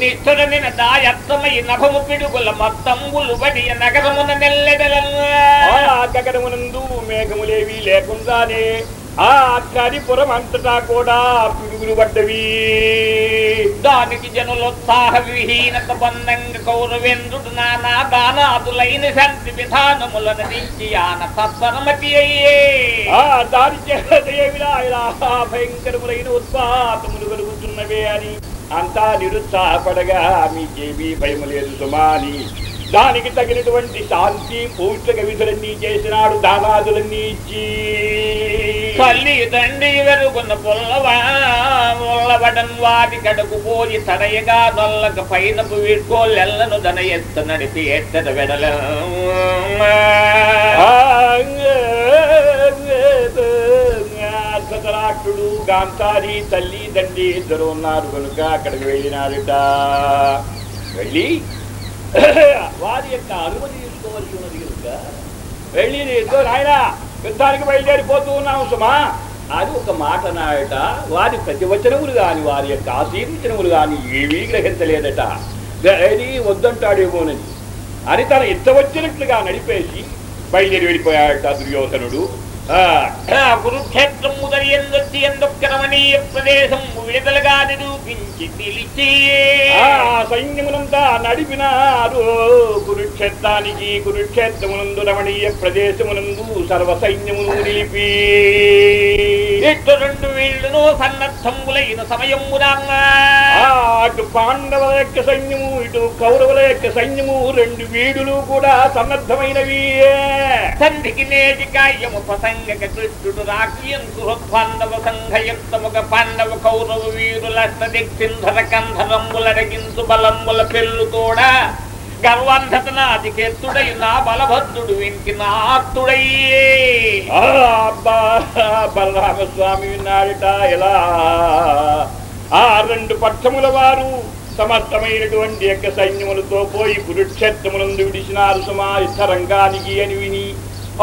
నిష్ఠురనిన దాయత్తమై నభము పిడుగుల మొత్తంబులు బడి నగరమున నెల్లెదలను ఆ గగనమునందు మేఘములేవి లేకుండానే ఆ కరిపురం అంతటా కూడా పిడుగులు పడ్డవి. దానికి జనులోత్సాహ విహీనత బంధంగ కౌరవేంద్రుడు నానా దానాదులైన శాంతి విధానములను దించి ఆన తత్పరమతి అయ్యే. ఆ దాని ఇలా భయంకరములైన ఉత్పాతములు కలుగుతున్నవే అని అంతా నిరుత్సాహపడగా మీకేమీ భయం లేదు సుమాని. దానికి తగినటువంటి శాంతి పౌష్టిక విధులన్నీ చేసినాడు దానాదులన్నీ ఇచ్చి. తల్లి తండ్రి వెరుగున్న పుల్లవా ముల్లబడన్ వాటి కడకు పోయి తడయగా నొల్లక పైన వీడ్కోలెల్లను దన ఎత్త నడిపి ఎత్తద వెడల. ధృతరాష్ట్రుడు గాంధారి తల్లి తండ్రి ఇద్దరు ఉన్నారు కనుక అక్కడికి వెళ్ళినాడుట వెళ్ళి వారి యొక్క అనుమతి తీసుకోవాల్సి ఉన్నది కనుక వెళ్ళి ఇదిగో నాయన యుద్ధానికి బయలుదేరిపోతూ ఉన్నాము సుమా. అది ఒక మాట నాయట. వారి ప్రతివచనములు కాని వారి యొక్క ఆశీర్వచనములు కాని ఏమీ గ్రహించలేదట. ఏది వద్దంటాడేమోనని. అని తన ఇచ్చ వచ్చినట్లుగా నడిపేసి బయలుదేరి వెళ్ళిపోయాడట దుర్యోధనుడు. ఆ, కురుక్షేత్రం ముదరి ఎందొచ్చి ఎందొక్క రమణీయ ప్రదేశం విడుదలగా నిరూపించి పిలిచి సైన్యమునంతా నడిపినారు. కురుక్షేత్రానికి కురుక్షేత్రమునందు రమణీయ ప్రదేశమునందు సర్వ సైన్యమును నిలిపి. రెండు వీళ్ళను సన్నద్ధములైన సమయమునా అటు పాండవుల యొక్క సైన్యము ఇటు కౌరవుల యొక్క సైన్యము రెండు వీడులు కూడా సన్నద్ధమైనవి సంధికి నేటి కాయము ప్రసంగక కృష్ణుడు రాకియం సుహృద్బాంధవ సంఘయుక్తముగ పాండవ కౌరవ వీరుల దిక్సింధర కంధరంబులరగించు బలంబుల పెళ్ళు కూడా గర్వాంధతనాది కెత్తుడై నా బలభద్రుడు ఇంటి నాత్తుడై ఆ, అబ్బా బలరామస్వామి విన్నాడట ఎలా? ఆ రెండు పక్షముల వారు సమర్థమైనటువంటి యొక్క సైన్యములతో పోయి కురుక్షేత్రములందు విడిచినారు సుమా యుద్ధ రంగానికి అని విని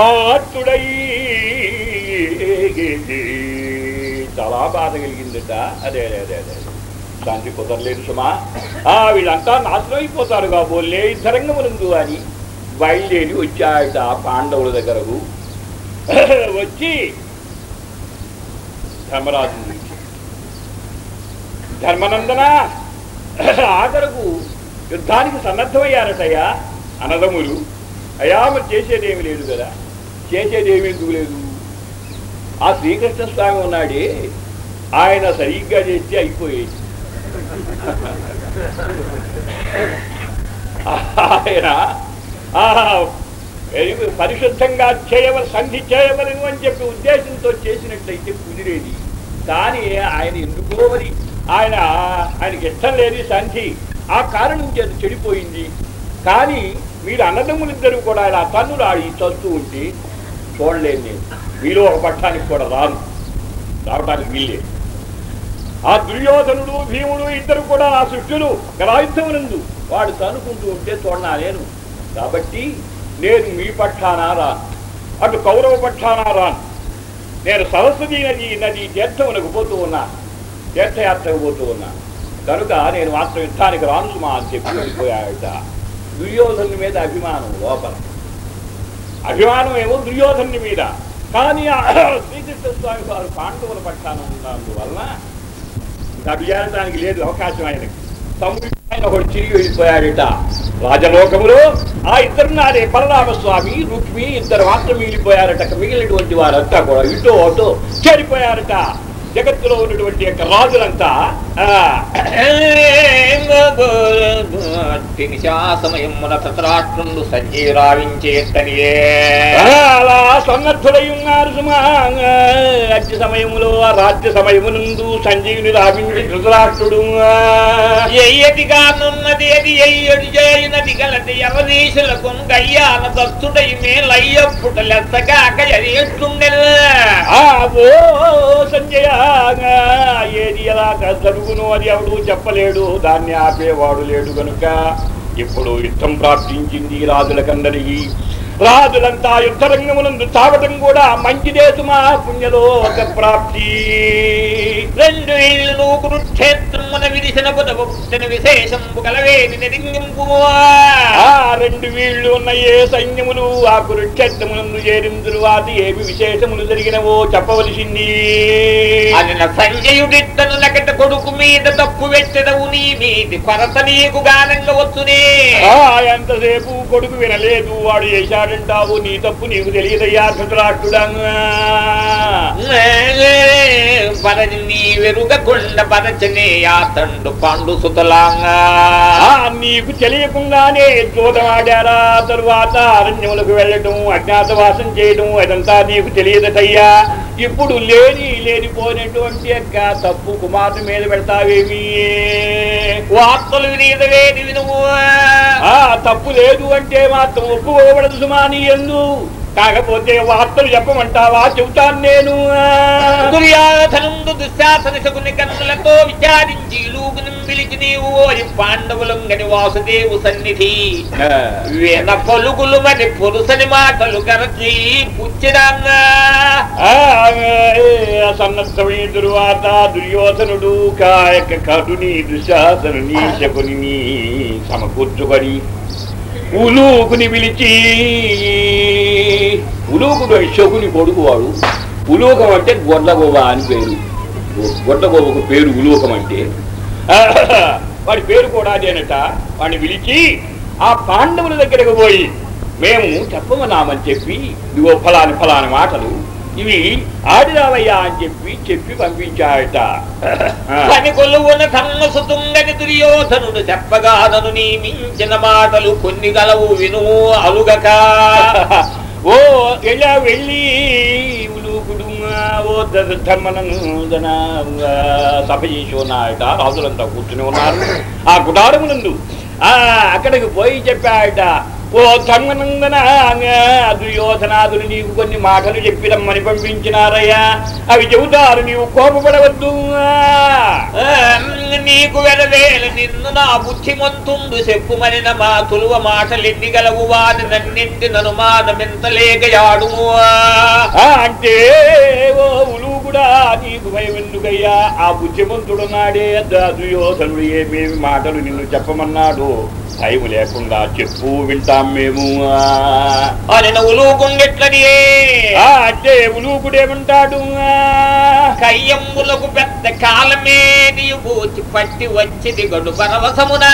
ఆత్తుడై చాలా బాధ కలిగిందట. అదే అదే అదే అదే. దానికి కుదరలేదు సుమా. ఆ వీళ్ళంతా నాశనం అయిపోతారు కాబోలే యుద్ధరంగములందు అని బయలుదేరి వచ్చాయట పాండవుల దగ్గరకు. వచ్చి ధర్మరాజు ధర్మనందన ఆఖరకు యుద్ధానికి సన్నద్ధమయ్యారటయ్యా అనదములు. అయా మరి చేసేదేమి లేదు కదా. చేసేదేమి ఎందుకు లేదు? ఆ శ్రీకృష్ణ స్వామి ఉన్నాడే ఆయన సరిగ్గా చేస్తే అయిపోయేది. ఆయన పరిశుద్ధంగా చేయవ సంధి చేయవలను అని చెప్పి ఉద్దేశంతో చేసినట్లయితే కుదిరేది. కానీ ఆయన ఎందుకో మరి ఆయన ఆయనకి ఇష్టం లేని సంధి ఆ కారణం చేత చెడిపోయింది. కానీ మీరు అన్నదమ్ములిద్దరూ కూడా ఇలా తన్నులు ఆడి చదువుతూ ఉంటే చూడలేను నేను. మీలో ఒక పక్షానికి కూడా రాను. రావడానికి వీల్లేదు. ఆ దుర్యోధనుడు భీముడు ఇద్దరు కూడా ఆ శిష్యులు గ్రాయుద్ధమునందు వాడు తనుకుంటూ ఉంటే చూడనా నేను? కాబట్టి నేను మీ పక్షాన రాను. అటు కౌరవ పక్షాన రాను. నేను సరస్వతి నది నది తీర్థమునకు పోతూ ఉన్నా. తీర్థయాత్రకు పోతూ ఉన్నా. కనుక నేను మాత్రం యుద్ధానికి రాను సుమా అని చెప్పి వెళ్ళిపోయాడట. దుర్యోధను మీద అభిమానం లోపల. అభిమానం ఏమో దుర్యోధను మీద. కానీ శ్రీకృష్ణ స్వామి వారు పాండవుల పక్షాన ఉన్నందువల్ల ఇంకా అభియానడానికి లేదు అవకాశం ఆయనకి. తమ్ముడు ఆయన ఒకటి తిరిగి వెళ్ళిపోయాడట రాజలోకములో ఆ ఇద్దరు నాడే బలరామస్వామి రుక్మి ఇద్దరు మాత్రం మిగిలిపోయారట. మిగిలినటువంటి వారంతా కూడా ఇటో అటో చేరిపోయారట జగత్తులో ఉన్నటువంటి యొక్క రాజులంతా సమయమున ధృతరాష్ట్రుండు సజ్జీ రావించేతనియే అలా సన్నద్ధులై ఉన్నారు సుమా రాజ్య సమయములో ఆ రాజ్య సమయమునందు సంజీవుని రావించి ధృతరాష్ట్రుడు ఎయ్యటిగానున్నది అది ఎయ్యడు చేయనది గలది ఎవరీశులకు గయ్యాన దత్తుడై మేలయ్యప్పుడు లెత్తగాక ఎరేస్తుండెల్ ఆ సంజయ ఏది ఎలా జరుగును అది ఎవడు చెప్పలేడు దాన్ని ఆపేవాడు లేడు కనుక ఇప్పుడు యుద్ధం ప్రాప్తించింది రాజులకందరికీ రాజులంతా యుద్ధరంగమునందు చావటం కూడా మంచిదే సుమా పుణ్యలో ఒక ప్రాప్తి రెండు ఇళ్ళు కురుక్షేత్రమున విడిసిన పుట్టిన విశేషంబు కలవేది నెరింగింపు ఆ రెండు వీళ్ళు ఉన్న ఏ సైన్యములు ఆ కురుక్షేత్రమునందు చేరిన తరువాత ఏమి విశేషములు జరిగినవో చెప్పవలసింది. అనిన సంజయుడిద్దను లకట కొడుకు మీద తప్పు వెచ్చదవు నీ మీది కొరత నీకు గానంగా వచ్చునే ఎంతసేపు కొడుకు వినలేదు వాడు చేశాడంటావు నీ తప్పు నీకు తెలియదయ్యా ధృతరాష్ట్రుడంగా. నీ వెరుగకుండా పరచనే ఆ తండు పండు సుతలాంగా. నీకు తెలియకుండానే జూదమాడారా తరువాత అరణ్యములకు వెళ్ళటం అజ్ఞాతవాసం చేయడం అదంతా నీకు తెలియదటయ్యా. ఇప్పుడు లేని లేనిపోయినటువంటి యొక్క తప్పు కుమార్తె మీద పెడతావేమి? వార్తలు వినీదవేది వినుము ఆ తప్పు లేదు అంటే మాత్రం ఒప్పుకోబడదు సుమా నీ ఎందు? కాకపోతే వార్తలు చెప్పమంటావా? చెబుతాను నేను. దుర్యాధనుండు దుశ్శాసన శకుని కన్నులతో విచారించి లూగుని పిలిచి నీవు ఓరి పాండవులంగని వాసుదేవు సన్నిధి. వీణ పలుకులు మరి పురుషని మాటలు గరచి సన్నద్ధమైన తరువాత దుర్యోధనుడు కాయక కటుని దుశాసనుని శకుని సమకూర్చుకొని ఉలూకుని పిలిచి ఉలూకుడు శకుని కొడుకు వాడు ఉలూకం అంటే గొడ్లగోబ అని పేరు. గొడ్లగోబకు పేరు ఉలూకం అంటే వాడి పేరు కూడా అదేనట వాడిని పిలిచి ఆ పాండవుల దగ్గరకు పోయి మేము చెప్పమన్నామని చెప్పి ఇదిగో ఫలాని ఫలాని మాటలు ఇవి ఆడిరావయ్యా అని చెప్పి చెప్పి పంపించాడట పని <laughs> కొలువున కమ్మసుతుంగని దుర్యోధనుడు చెప్పగానను నీ మించిన మాటలు కొన్ని గలవు విను అలుగక <laughs> ఓ ఎలా వెళ్ళి సభ చేసి ఉన్నాయట రాజులంతా కూర్చుని ఉన్నారు. ఆ గుడారమునందు ఆ అక్కడికి పోయి చెప్పాయట ఓ ధర్మనందన దుర్యోధనాదులు నీకు కొన్ని మాటలు చెప్పి రమ్మని పంపించినారయ్యా. అవి చెబుతారు నీవు కోపపడవద్దు. నీకు వెరవేలు నిన్ను నా బుద్ధిమంతుండు చెప్పుమని మా తులువ మాటలెన్ని గలవు? వాని నన్నింటి నను మానమెంతలేకయాడుము ఆ, అంటే ఓ కూడా నీకు భయం ఎందుకయ్యా ఆ బుద్ధిమంతుడు నాడే దుర్యోధనుడు ఏమేమి మాటలు నిన్ను చెప్పమన్నాడు? భయం లేకుండా చెప్పు వింటాం మేము ఆ. అని నవ్వులు గుండెట్లని ఆ, అంటే ఉలువుకుడేమంటాడు ఆ. కయ్యమ్ములకు పెద్ద కాలమే నీవు పూచి పట్టి వచ్చిది గడు పరవశమున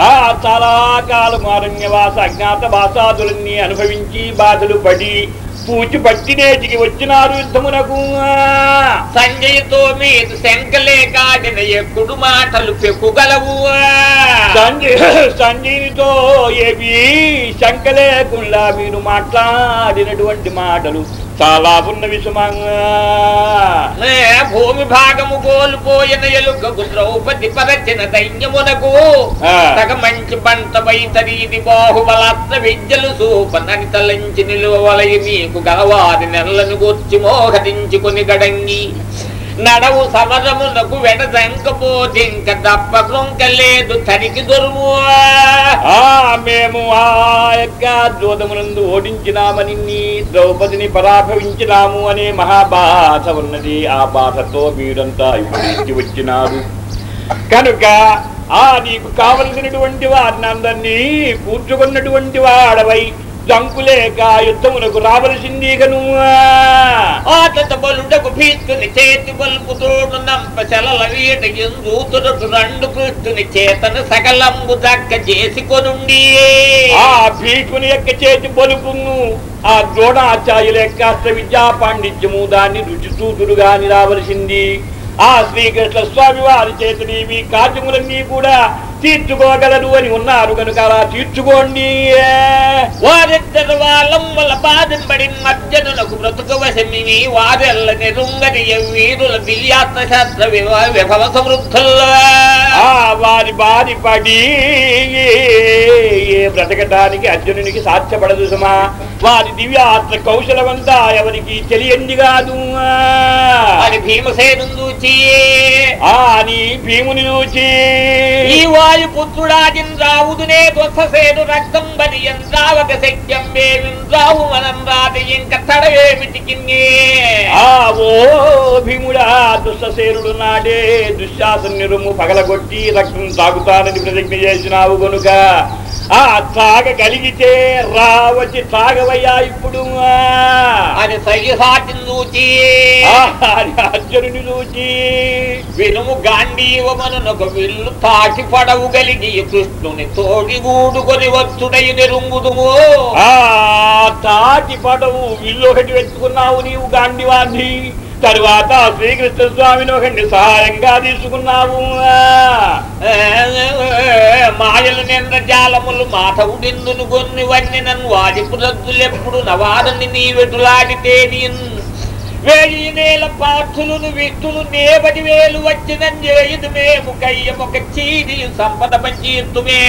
ఆ చాలా కాలం అరణ్యవాస అజ్ఞాత భాషాదులన్నీ అనుభవించి బాధలు పడి పూచి పట్టినేటికి వచ్చినారు యుద్ధమునకు. సంజయ్తో మీరు శంకలే కాడిన ఎక్కుడు మాటలు పెక్కుగలవు సంజయ్ సంజయునితో ఏవి శంక లేకుండా మీరు మాట్లాడినటువంటి మాటలు చాలా ఉన్నవి సుమంగా భూమి భాగము కోల్పోయిన ఎలుకకు ద్రౌపది పరచిన దైన్యమునకు. తగ మంచి పంట వైతరీది బాహుబలాత్మ విద్యలు సూపనని తలంచి నిలువలయి నీకు గలవారి నెల్లను గూర్చి మోహరించుకుని గడంగి నడవు సమరమునకు వెడదంకపోతే ఇంక దప్ప లేదు తరికి దొరుము ఆ మేము ఆ యొక్క జోదమునందు ఓడించినామని నీ ద్రౌపదిని పరాభవించినాము అనే మహాబాధ ఉన్నది. ఆ బాధతో వీరంతా ఇప్పుడు వచ్చినారు. కనుక ఆ నీకు కావలసినటువంటి వారిని అందరినీ కూర్చుకున్నటువంటి వాడవై జంకులేక యుద్ధమునకు రావలసింది కను ఆటత బలుడకు భీష్టుని చేతి బల్పు తోడు నంప చలల వీట ఎందూతురటు రెండు కృష్ణుని చేతను సకలంబు దక్క చేసి కొనుండి. ఆ భీకుని యొక్క చేతి బలుపును ఆ ద్రోణాచార్యుల యొక్క అస్త్ర విద్యా పాండిత్యము దాన్ని రుచి చూతుడుగాని రావలసింది ఆ శ్రీకృష్ణ స్వామి వారి చేతిని మీ కార్యములన్నీ కూడా తీర్చుకోగలరు అని ఉన్నారు కనుక అలా తీర్చుకోండి. వారిద్దరు వాళ్ళమ్మల బాధింపడి మధ్యనులకు బ్రతుకవశమి వారెల్ల నిరుంగరి వీరుల దివ్యాత్మ శాస్త్ర విభవ సమృద్ధుల్లో. వారి బారి పడి ఏ బ్రతకటానికి అర్జునునికి సాధ్యపడదు సుమా. వారి దివ్యాత్మ కౌశలమంతా ఎవరికి తెలియంది కాదు. అని భీమసేను చూచి ఆ అని భీముని చూచి ఈ భీముడా దుష్టసేనుడు నాడే దుశ్శాసన రొమ్ము పగలగొట్టి రక్తం తాగుతానని ప్రతిజ్ఞ చేసినావు గనుక. ఆ తాగగలిగితే రా వచ్చి తాగవయ్యా ఇప్పుడు. అని సయ్యసాటిని చూచి. అర్జునుని చూచి. వినుము గాంధీవమనునొక విల్లు తాటి పడవు కలిగి కృష్ణుని తోడి గూడుకొని వచ్చుడై నెరుంగుదుము ఆ తాటి పడవు విల్లు ఒకటి పెట్టుకున్నావు నీవు గాంధీవాన్ని తరువాత శ్రీకృష్ణ స్వామిని ఒకటి సహాయంగా తీసుకున్నావు. మాయలు నింద జాలములు మాధవుడిందును కొన్ని వన్ని నన్ను వాడిపు రద్దులెప్పుడు నవారని నీ వెటులాడితే నేను. వేయి నేల పార్థులను విష్ణులు నేబడి వేలు వచ్చిన చేయదు మేము. కయ్యమొక చీని సంపద పంచీర్తుమే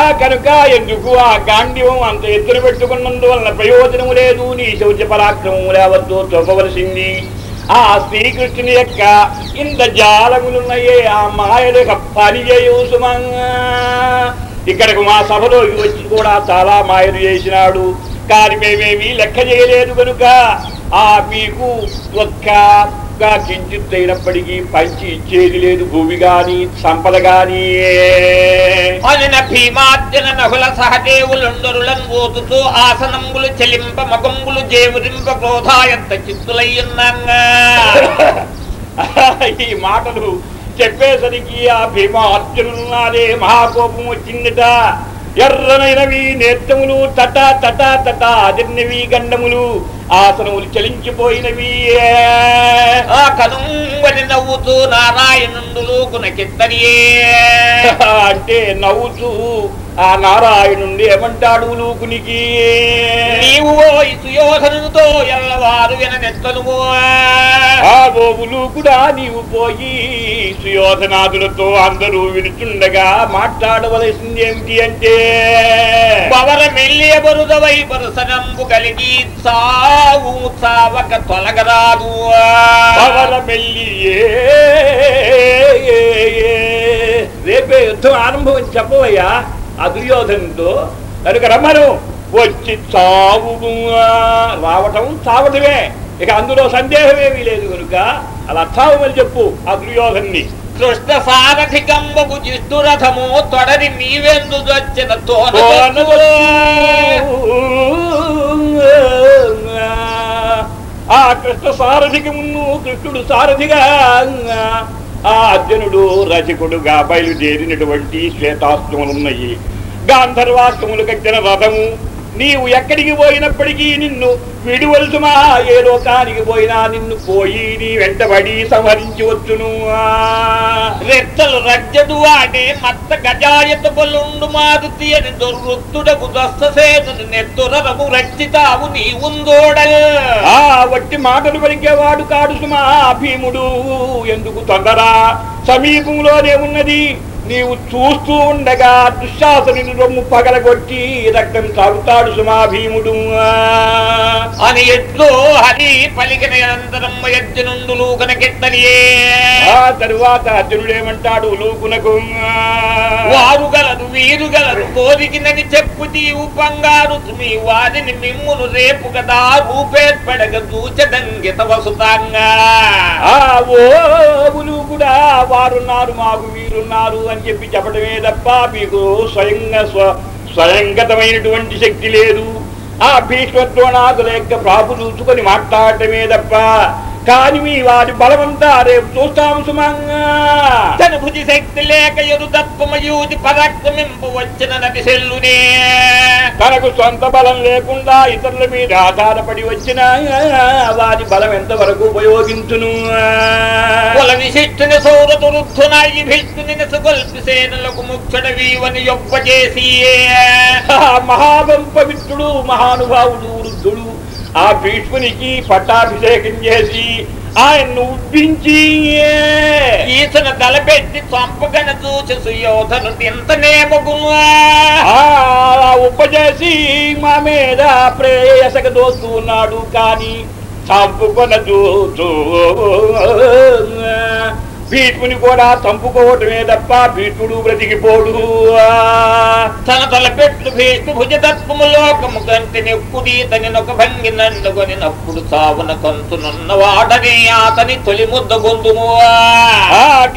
ఆ కనుక ఎందుకు ఆ గాంధీవం అంత ఎత్తున పెట్టుకున్నందువలన ప్రయోజనము లేదు? నీ శౌచ పరాక్రమము లేవద్దు తొప్పవలసింది ఆ శ్రీకృష్ణుని యొక్క ఇంత జాలములున్నాయే ఆ మాయల యొక్క పని సుమంగా ఇక్కడకు మా సభలోకి వచ్చి కూడా చాలా మాయలు చేసినాడు. కానీ మేమేమీ లెక్క చేయలేదు కనుక. ఆ మీకు ఒక్క ఒక్క కించిత్ అయినప్పటికీ పంచి ఇచ్చేది లేదు భూమి గాని సంపద గాని. అనిన భీమార్జన నహుల సహదేవులుండరులను పోతుతూ ఆసనంబులు చెలింప మకంబులు జేమురింప క్రోధాయంత చిత్తులయ్యున్నాంగా <laughs> ఈ మాటలు చెప్పేసరికి ఆ భీమ అర్జునున్నాడే మహాకోపం వచ్చిందట. ఎర్రనైనవి నేత్రములు తట తట తట అదిన్నవి గండములు. ఆసనములు చలించిపోయినవి ఆ కనుంగని నవ్వుతూ నారాయణుండులు కునకెత్తనియే <laughs> అంటే నవ్వుతూ ఆ నారాయణుండి ఏమంటాడు లూకునికి నీవు సుయోధనుతో ఎల్లవారు విననెత్తనుమో ఆ గోవులు కూడా నీవు పోయి సుయోధనాదులతో అందరూ వినుచుండగా మాట్లాడవలసింది ఏమిటి అంటే? పవర మెల్లియ బరుదవై బరుసనంబు కలిగి సావు సావక తొలగరాదు. పవన మెల్లియే రేపే యుద్ధం ఆరంభం చెప్పవయ్యా. ఆ దుర్యోధనుతో కనుక రమ్మను. వచ్చి చావు రావటం చావటమే. ఇక అందులో సందేహమేమీ లేదు కనుక. అలా చావమని చెప్పు ఆ దుర్యోధన్ని కృష్ణ సారథికంబకు జిష్ణురథము తొడరి నీవెందు వచ్చిన ఆ కృష్ణ సారథికి మున్ను కృష్ణుడు సారథిగా ఆ అర్జునుడు రచకుడుగా బయలుదేరినటువంటి శ్వేతాస్త్రములున్నాయి గాంధర్వాస్త్రములు కట్టిన రథము నీవు ఎక్కడికి పోయినప్పటికీ నిన్ను విడువలసుమా ఏ లోకానికి పోయినా నిన్ను పోయి నీ వెంటబడి సంహరించి వచ్చును రెత్తలు రజ్జడు వాడే మత్త గజాయత బలుండు మారుతి అని దుర్వృత్తుడకు దస్తసేను నెత్తురము రచ్చితావు నీ ఉందోడల్. ఆ వట్టి మాటలు పలికేవాడు కాడు సుమా భీముడు. ఎందుకు తొందర? సమీపంలోనే ఉన్నది. నీవు చూస్తూ ఉండగా దుశ్శాసనుని రొమ్ము పగలగొట్టి రక్తం తాగుతాడు సుమా భీముడు. అని ఎట్లో హరి పలికిన అనంతరం యజ్జనుండులు కనకెత్తనియే. ఆ తరువాత అర్జునుడేమంటాడు లూకునకు. వారు గలరు వీరు గలరు కోరికినని చెప్పు నీవు బంగారు. మీ వారిని మిమ్మును రేపు కదా రూపేర్పడగ దూచదంగిత వసుతాంగా. ఆ ఓవులు కూడా వారున్నారు మాకు వీరున్నారు అని చెప్పి చెప్పడమే తప్ప మీకు స్వయంగా స్వ స్వయంగతమైనటువంటి శక్తి లేదు. ఆ భీష్మద్రోణాదుల యొక్క ప్రాపు చూసుకొని మాట్లాడటమే తప్ప కాని మీ వారి బలమంతా రేపు చూస్తాము సుమంగా తన భుజి శక్తి లేక ఎరు తత్వమయూతి పరాక్రమింపు వచ్చిన నది సెల్లునే తనకు సొంత బలం లేకుండా ఇతరుల మీద ఆధారపడి వచ్చిన వారి బలం ఎంతవరకు ఉపయోగించును కుల విశిష్టుని సౌరతు రుద్ధునాయి భీష్ముని సుగల్పి సేనలకు ముక్షణ వీవని యొప్పజేసి ఆ మహాపవిత్రుడు మహానుభావుడు వృద్ధుడు ఆ భీష్మునికి పట్టాభిషేకం చేసి ఆయన్ను ఉబ్బించి ఈతను తలపెట్టి చంపగన చూసి సుయోధను ఆ ఉపచేసి మా మీద ప్రేయసక దోస్తూ ఉన్నాడు కానీ చంపుకొన చూచు భీష్ముని కూడా చంపుకోవటమే తప్ప భీష్ముడు బ్రతికిపోడు. తన తలపెట్లు భీష్ము భుజతత్వము లోకము కంటి నెక్కుడి తని ఒక భంగి నండుకొని నప్పుడు సావున కంతునున్న వాడని అతని తొలి ముద్ద గొంతుము.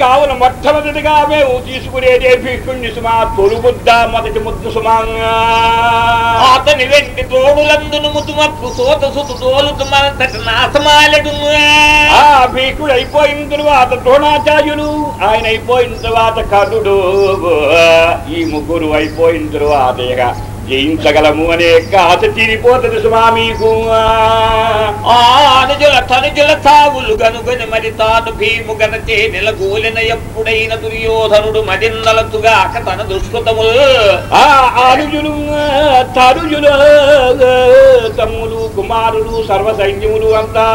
కావున మొట్టమొదటిగా మేము తీసుకునేదే భీష్ముడిని సుమా తొలి ముద్ద మొదటి ముద్ద సుమా. అతని వెండి తోడులందును ముతుమప్పు సోత సుతు తోలుతు మనతటి నాశమాలెడు భీష్ముడు అయిపోయిన తరువాత ద్రోణాచార్యులు ఆయన అయిపోయిన తర్వాత కర్ణుడు ఈ ముగ్గురు అయిపోయిన తరువాత ఇక జయించగలము అనే ఆశ తీరిపోతుంది సుమా మీకు ఆ అనుజుల తనుజుల తావులు గనుగని మరి తాను భీము గనచే నిలగూలిన ఎప్పుడైన దుర్యోధనుడు మదిన్నలతుగాక తన దుష్కృతములు ఆ అనుజులు తనుజుల తమ్ములు కుమారులు సర్వ సైన్యములు అంతా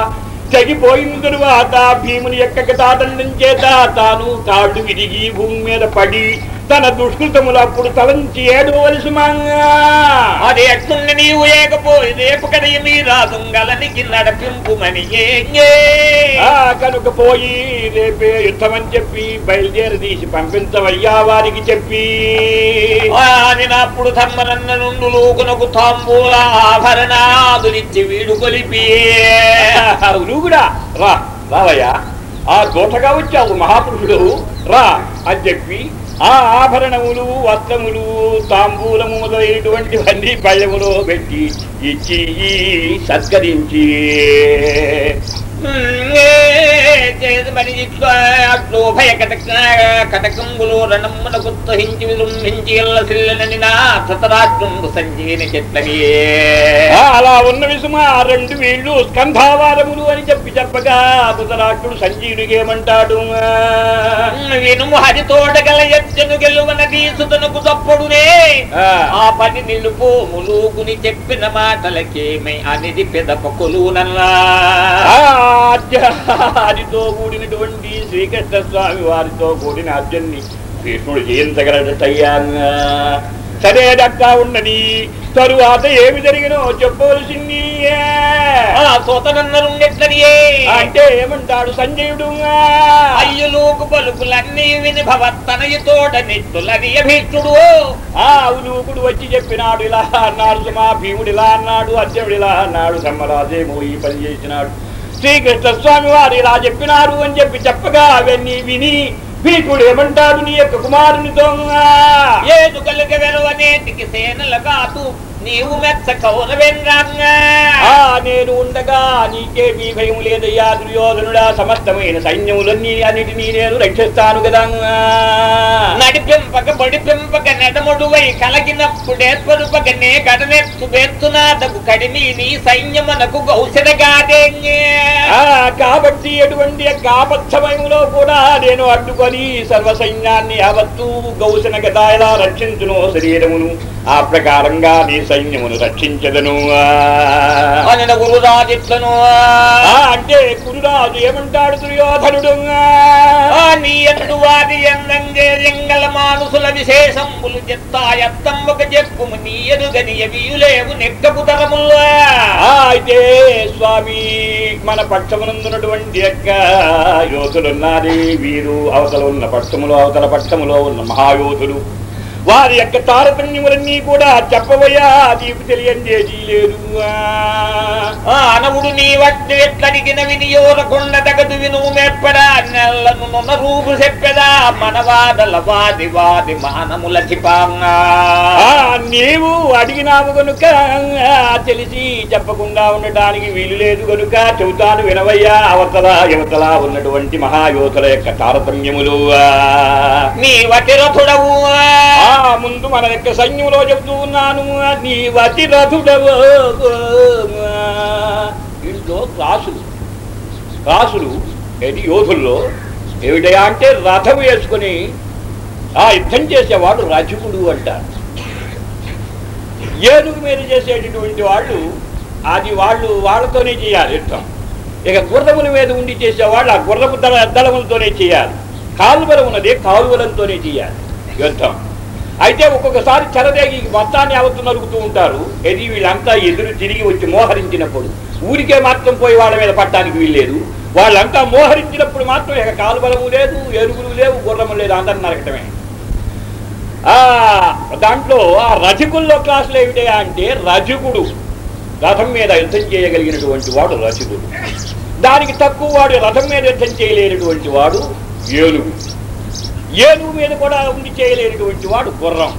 తెగిపోయిన తరువాత భీముని యొక్క తాతండం చేత తాను తాడు విరిగి భూమి మీద పడి తన దుష్కృతములు అప్పుడు తలంచి ఏడవలసి మంగా అది ఎట్టుండి నీవు ఏకపోయి రేపు కడియ మీ రాజుంగలనికి నడిపింపుమని ఆ కనుక పోయి రేపే యుద్ధం అని చెప్పి బయలుదేరి తీసి పంపించవయ్యా వారికి చెప్పి. అప్పుడు ధర్మనన్న నుండు లోకునకు తాంబూల ఆభరణాదులిచ్చి వీడు కొలిపి. <laughs> కూడా రా రావయ్యా. ఆ దోటగా వచ్చావు మహాపురుషుడు. రా అని చెప్పి ఆ ఆభరణములు వస్త్రములు తాంబూలము మొదలైనటువంటివన్నీ పళ్ళెములో పెట్టి ఇచ్చి సత్కరించి కటకంబులు రణమ్మున గుత్తహించి విజృంభించి ధృతరాష్ట్రుండు సంజీని చెట్లని ఆ, అలా ఉన్న విసుమ ఆ రెండు వీళ్ళు స్కంధావారములు అని చెప్పి చెప్పగా ధృతరాష్ట్రుడు సంజీవుడికి ఏమంటాడు? వినుము హరి తోటగల ఎచ్చను గెలువన తీసుతనకు తప్పుడునే ఆ, పని నిలుపు ములుగుని చెప్పిన మాటలకేమై అనేది పెదపకులు నల్లా ఆ, అర్జ- హరితో కూడినటువంటి శ్రీకృష్ణ స్వామి వారితో కూడిన అర్జున్ని భీష్ముడు జయించగలడటయ్యా సరే దక్కా ఉండని తరువాత ఏమి జరిగినో చెప్పవలసింది. అంటే ఏమంటాడు సంజయుడు? అయ్యులోకు పలుకులన్నీ విని భవత్తనయ తోడ నెట్టులని భీష్ముడు ఆ అవులూకుడు వచ్చి చెప్పినాడు ఇలా అన్నాడు సుమా భీముడు ఇలా అన్నాడు అర్జునుడు ఇలా అన్నాడు ధర్మరాజేమో ఈ పని చేసినాడు. శ్రీకృష్ణ స్వామి వారు ఇలా చెప్పినారు అని చెప్పి చెప్పగా అవన్నీ విని భీకుడు ఏమంటాడు నీ యొక్క కుమారునితో ఏదు కలిగ వెలువనే సేనల కాదు. నీవు కౌరవేంద్రాంగా ఆ నేను ఉండగా నీకేమీ భయం లేదయ్యా దుర్యోధనుడా సమస్తమైన సైన్యములన్నీ అన్నిటినీ నేను రక్షిస్తాను కదా నడిపింపక బడిపింపక నెడముడువై కలగినప్పుడే పరుపకనే గడనెత్తు బెత్తునాదకు కడిమి నీ సైన్యమునకు గౌసెడగాదే కాబట్టి ఎటువంటి యొక్క ఆపత్ సమయంలో కూడా నేను అడ్డుకొని సర్వ సైన్యాన్ని యావత్తు గౌసన గదా రక్షించును శరీరమును. ఆ ప్రకారంగా నీ సైన్యమును రక్షించదను. అనిన గురురాజిట్లను ఆ అంటే కురురాజు ఏమంటాడు దుర్యోధనుడు? నీ ఎందు వారి ఎందంగే ఎంగల మానుసుల విశేషంబులు చెత్తాయత్తంబక చెప్పుము నీ ఎదుగని ఎవియులేవు నెక్కపు తరములు అయితే స్వామి మన పక్షమునందున్నటువంటి యొక్క యోధులున్నారు వీరు అవతల ఉన్న పక్షములో అవతల పక్షములో ఉన్న మహాయోధులు. వారి యొక్క తారతమ్యములన్నీ కూడా చెప్పవయ్యా నీకు తెలియందేది లేదు. ఆ. అనవుడు నీ వట్టి ఎట్లడిగిన వినియోరకుండ తగదు వినుము మెప్పడా నెల్లను నున్న రూపు చెప్పెదా. మనవాదల వాది వాది మానముల నీవు అడిగినావు గనుక తెలిసి చెప్పకుండా ఉండటానికి వీలు లేదు గనుక చెబుతాను వినవయ్యా. అవతల యువతల ఉన్నటువంటి మహాయోధుల యొక్క తారతమ్యములు. నీ వటి ముందు మన యొక్క సైన్యంలో చెబుతూ ఉన్నాను నీ వతి రథుడవు. ఇంట్లో రాసులు రాసులు ఏది? యోధుల్లో. ఏమిటయా అంటే రథం వేసుకుని ఆ యుద్ధం చేసేవాడు రజకుడు అంటారు. ఏనుగు మీద చేసేటటువంటి వాళ్ళు అది వాళ్ళు వాళ్ళతోనే చేయాలి యుద్ధం. ఇక గుర్రముల మీద ఉండి చేసేవాళ్ళు ఆ గుర్రపు దళ దళములతోనే చేయాలి. కాలువలం ఉన్నది కాలువలంతోనే చేయాలి యుద్ధం. అయితే ఒక్కొక్కసారి చెలరేగి మొత్తాన్ని అవతు నలుగుతూ ఉంటారు. ఇది వీళ్ళంతా ఎదురు తిరిగి వచ్చి మోహరించినప్పుడు. ఊరికే మాత్రం పోయి వాళ్ళ మీద పట్టడానికి వీల్లేదు. వాళ్ళంతా మోహరించినప్పుడు మాత్రం ఇక కాలుబలము లేదు ఎరుగులు లేవు గుర్రము లేదు అందరు నరకటమే. ఆ దాంట్లో ఆ రజకుల్లో క్లాసులు ఏమిటయా అంటే రజకుడు. రథం మీద యుద్ధం చేయగలిగినటువంటి వాడు రజకుడు. దానికి తక్కువ వాడు రథం మీద యుద్ధం చేయలేనటువంటి వాడు ఏలుగు ఏనుగు మీద కూడా ఉండి చేయలేనటువంటి వాడు గుర్రం.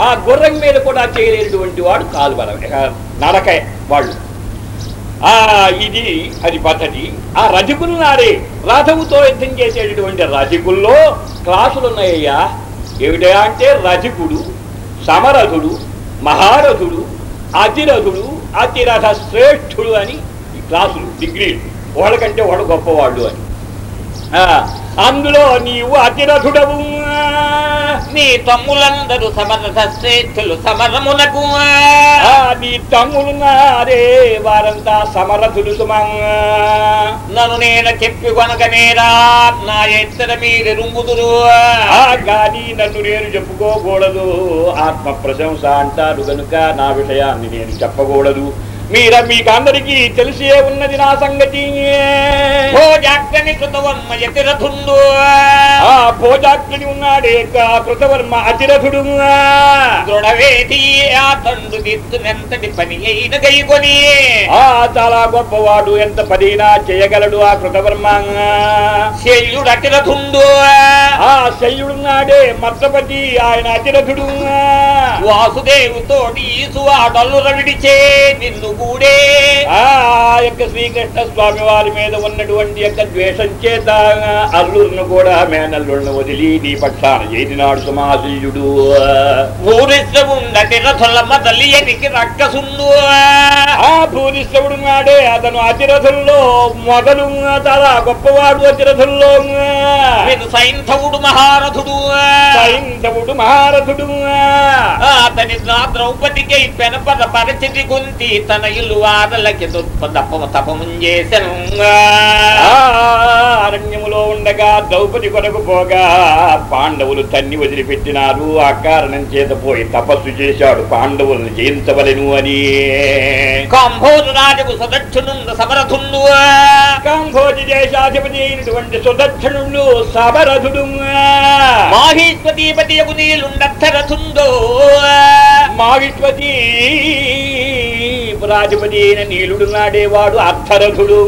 ఆ గుర్రం మీద కూడా చేయలేనటువంటి వాడు కాలుబలం నడక వాళ్ళు. ఆ ఇది అది పద్ధతి. ఆ రజకులు నాడే రథముతో యుద్ధం చేసేటటువంటి రజకుల్లో క్లాసులు ఉన్నాయ్యా ఏమిటయా అంటే రజకుడు సమరథుడు మహారథుడు అతిరథుడు అతిరథ శ్రేష్ఠుడు అని ఈ క్లాసులు డిగ్రీలు. వాళ్ళకంటే వాడు గొప్పవాళ్ళు అని. అందులో నీవు అతిరథుడవు. నీ తమ్ములందరూ సమరథ శ్రేష్ఠులు సమరమునకు. ఆ, నీ తమ్ములున్నారే వారంతా సమరథుడు సుమంగా నన్ను నేను చెప్పి కొనకనేరా నా ఎత్తర మీరు రుంగుదురు. ఆ గాని నన్ను నేను చెప్పుకోకూడదు. ఆత్మ ప్రశంస అంటారు గనుక నా విషయాన్ని నేను చెప్పకూడదు. మీర మీకు అందరికీ తెలిసే ఉన్నది నా సంగతి. భోజాగ్ని కృతవర్మ యతిరథుండు. ఆ భోజాగ్ని ఉన్నాడే కృతవర్మ అతిరథుడు. దృఢవేది ఆ దిత్తునెంతటి పని అయిన ఆ చాలా గొప్పవాడు ఎంత పదైనా చేయగలడు ఆ కృతవర్మ. శల్యుడు అతిరథుండు. ఆ శల్యుడున్నాడే మత్సపతి ఆయన అతిరథుడు. వాసుదేవుతోటి రవిడిచే నిన్ను గూడే ఆ యొక్క శ్రీకృష్ణ స్వామి వారి మీద ఉన్నటువంటి యొక్క ద్వేషం చేత అల్లురును కూడా మేనల్లుడిని వదిలి నీ పక్షాన రథుల మదలి ఎనికి రక్కసుండు ఆ భూరిశ్రవుడు నాడే అతను అతిరథుల్లో మొదలు చాలా గొప్పవాడు అతిరథుల్లో. వీడు సైంధవుడు మహారథుడు. సైంధవుడు మహారథుడు. అతని నా ద్రౌపదికి పెనపద పరిచితి గుంతి తన ఇల్లు వారలకి తపము తపముంజేసను ఆ అరణ్యములో ఉండగా ద్రౌపది కొరకు పోగా పాండవులు తన్ని వదిలిపెట్టినారు. ఆ కారణం చేత పోయి తపస్సు చేశాడు. పాండవులను జయించవలెను అని. కాంభోజు రాజుకు సదక్షునుండు సమరథుండు కాంభోజి దేశాధిపతి అయినటువంటి సుదక్షిణుడు సమరథుడు మాహీశ్వతీపతి యగు నీలుండరథుండు మావిష్పతి రాజపతి అయిన నీలుడు నాడేవాడు అర్థరథుడు.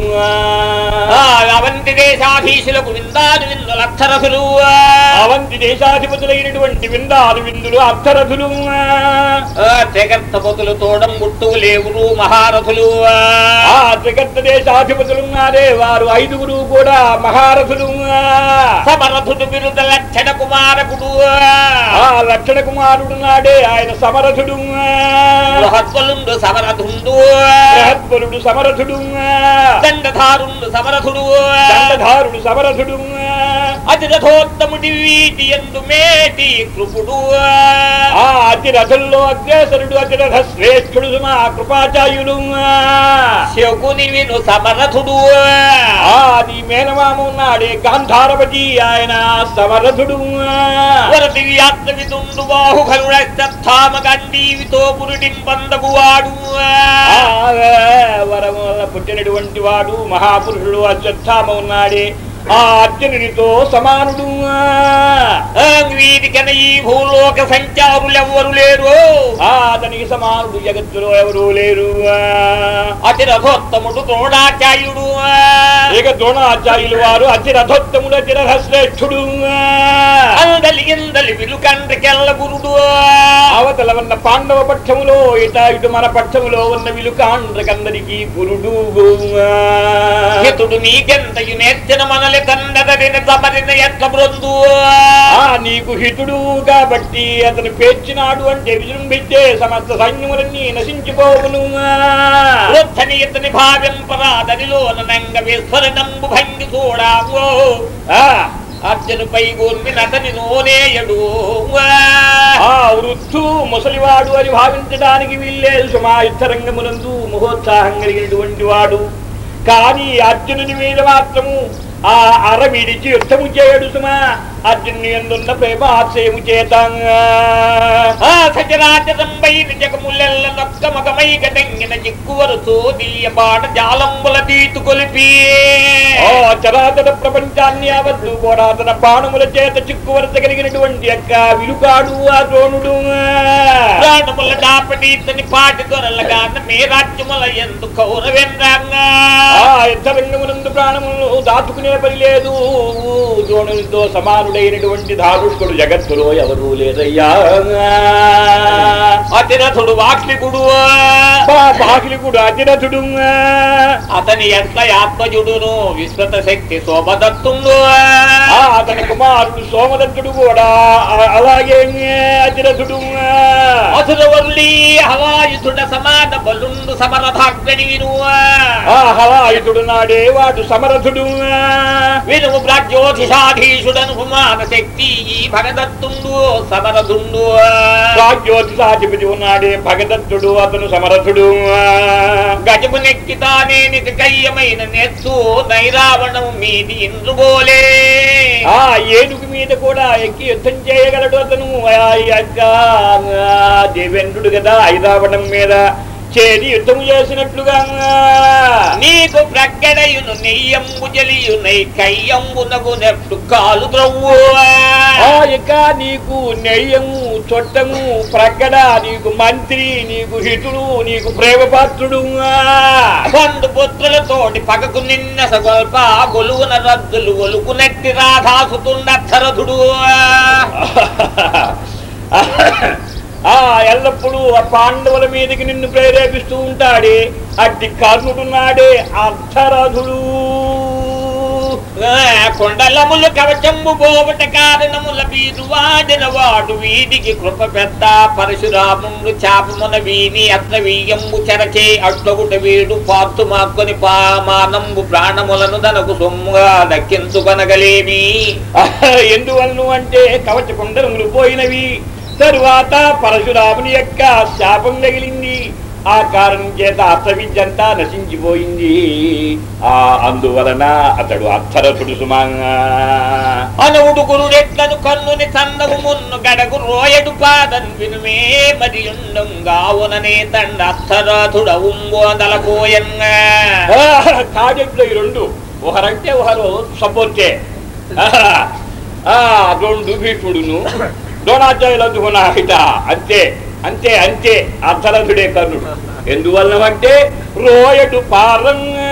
అవంతి దేశాధీశులకు విందాలు విందులు అర్థరథులు. అవంతి దేశాధిపతులైనటువంటి విందాలు విందులు అర్థరథులు జగత్తపతులు తోడం గుట్టు లేవురు మహారథులు. ఆ జగత్ దేశాధిపతులున్నారే వారు ఐదుగురు కూడా మహారథులు. సమరథుడు బిరుద లక్షణ కుమారకుడు. ఆ లక్షణ కుమారుడు నాడే ఆయన సమరథుడు. బృహత్వలుండు సమరథుండు బృహత్పరుడు సమరథుడు దండధారుండు సమరథుడు దండధారుడు సమరథుడు అతిరథోత్తముడి వీటి ఎందు మేటి కృపుడు ఆ అతిరథుల్లో అగ్రేసరుడు అతిరథ శ్రేష్ఠుడు మా కృపాచార్యులు శకుని విను సమరథుడు ఆ నీ మేనమామ ఉన్నాడే గాంధారవతి ఆయన సమరథుడు వరది వ్యాత్మ విదుండు బాహుగరుడస్థామ గండీవితో పురుడింపందగు వాడు ఆ వరం వల్ల పుట్టినటువంటి వాడు మహాపురుషుడు అశ్వత్థామ ఉన్నాడే. ఆ అర్జునుడితో సమానుడు వీటికన ఈ భూలోక సంచారులు ఎవ్వరు లేరు. అతనికి సమానుడు జగత్తులో ఎవరు లేరు. అతిరథోత్తముడు ద్రోణాచార్యుడు. ఇక ద్రోణాచార్యులు వారు అతిరథోత్తముడు అతిరథ శ్రేష్ఠుడు అందలి ఇందలి విలుకండ్రికెల్ల గురుడు. అవతల ఉన్న పాండవ పక్షములో ఇట ఇటు మన పక్షములో ఉన్న విలుకాండ్రకందరికీ గురుడు. హితుడు నీకెంతయు నేర్చిన మనలే. నీకు హితుడు కాబట్టి అతను పేర్చినాడు అంటే విజృంభించే సమస్త సైన్యములన్నీ నశించిపోవును. వృద్ధని ఇతని భావింపరాదనిలో నంగ విస్ఫరణంబు భంగి చూడాము అర్జునుపై గోర్మి నతని నోనేయడు ఆ వృద్ధు ముసలివాడు అని భావించడానికి వీల్లేదు సుమా యుద్ధరంగమునందు మహోత్సాహం కలిగినటువంటి వాడు. కానీ అర్జునుని మీద మాత్రము ఆ అర విడిచి యుద్ధము చేయడు సుమా అర్జునుని ఎందున్న ప్రేమ ఆశయము చేతంగా. ఆ తీతు కొలిపి. ఓ ప్రపంచాన్ని అవద్దు కూడా తన బాణముల చేత చిక్కువరత కలిగినటువంటి యొక్క విలుకాడు ఆ ద్రోణుడు. ప్రాణముల దాపటి ఇతని పాటి దొరలగా మీ రాజ్యముల ఎందు కౌరవేంద్రంగా. యుద్ధ యుద్ధరంగమునందు ప్రాణములు దాచుకునే పని లేదు ద్రోణునితో సమానుడైనటువంటి ధారుష్కుడు జగత్తులో ఎవరూ లేదయ్యా. అతిరథుడు వాక్లికుడు బాహిలికుడు అతిరథుడు అతని ఎంత ఆత్మజుడును విశ్వత శక్తి శోభదత్తుండు ఆ అతని కుమారుడు సోమదత్తుడు కూడా అలాగే అతిరథుడు అసురవల్లి హవాయుధుడ సమాన బలుండు సమరథాగ్ని హవాయుధుడు నాడే వాడు సమరథుడు వినుము ప్రాజ్యోతిషాధీషుడను శక్తి ఈ భగదత్తుండు సమరథుండు రాజ్యోతిసాధిపతి ఉన్నాడే భగదత్తుడు అతను సమరథుడు గజము నెక్కితానే నిజ కయ్యమైన నెత్తు నైరావణము మీది ఇంద్రుగోలే ఆ ఏనుగు మీద కూడా ఎక్కి యుద్ధం చేయగలడు అతను. దేవేంద్రుడు కదా ఐరావణం మీద. చేరి యుద్ధం చేసినట్లుగా. నీకు ప్రగ్గడయును నెయ్యంబు జలియునై కయ్యంబునగు నెట్టు కాలు ద్రవ్వు యొక్క నీకు నెయ్యము చొట్టము ప్రగడ నీకు మంత్రి నీకు హితుడు నీకు ప్రేమపాత్రుడు. బంధు పుత్రులతోటి పగకు నిన్న సగొల్ప గొలువున రద్దులు ఒలుకు నెట్టి రాధాసుతుండరథుడు <laughs> ఆ ఎల్లప్పుడూ ఆ పాండవుల మీదకి నిన్ను ప్రేరేపిస్తూ ఉంటాడే. అట్టి కర్ణుడున్నాడే అర్థరథుడు ఆ, కొండలములు కవచంబు పోవట కారణముల వీరు వాడిన వాడు వీడికి కృప పెద్ద. పరశురాముడు చాపమున వీని అత్ర వీయంబు చెరచే అట్లగుట వీడు పాత్తు మాక్కొని పామానంబు ప్రాణములను తనకు సొమ్ముగా దక్కించుకొనగలేమి ఎందువలను అంటే కవచ కుండలములు పోయినవి. తరువాత పరశురాముని యొక్క శాపం తగిలింది. ఆ కారణం చేత అర్థ విద్య అంతా నశించిపోయింది. ఆ అందువలన అతడు అర్థరథుడు సుమంగా. అనువుడు కన్నుని చందము మున్ను గడగు రోయడు పాదన్ వినుమే మరి ఉండంగావుననే తండ అర్థరాథుడవుంబోదలపోయంగా కాడెట్లు ఈ రెండు. ఒకరంటే ఒకరు సపోర్టే ఆ రెండు భీష్ముడును. ద్రోణాచార్యులు హిత అంతే అంతే అంతే అర్థరథుడే కర్ణుడు. ఎందువలన అంటే రోయడు పారంగా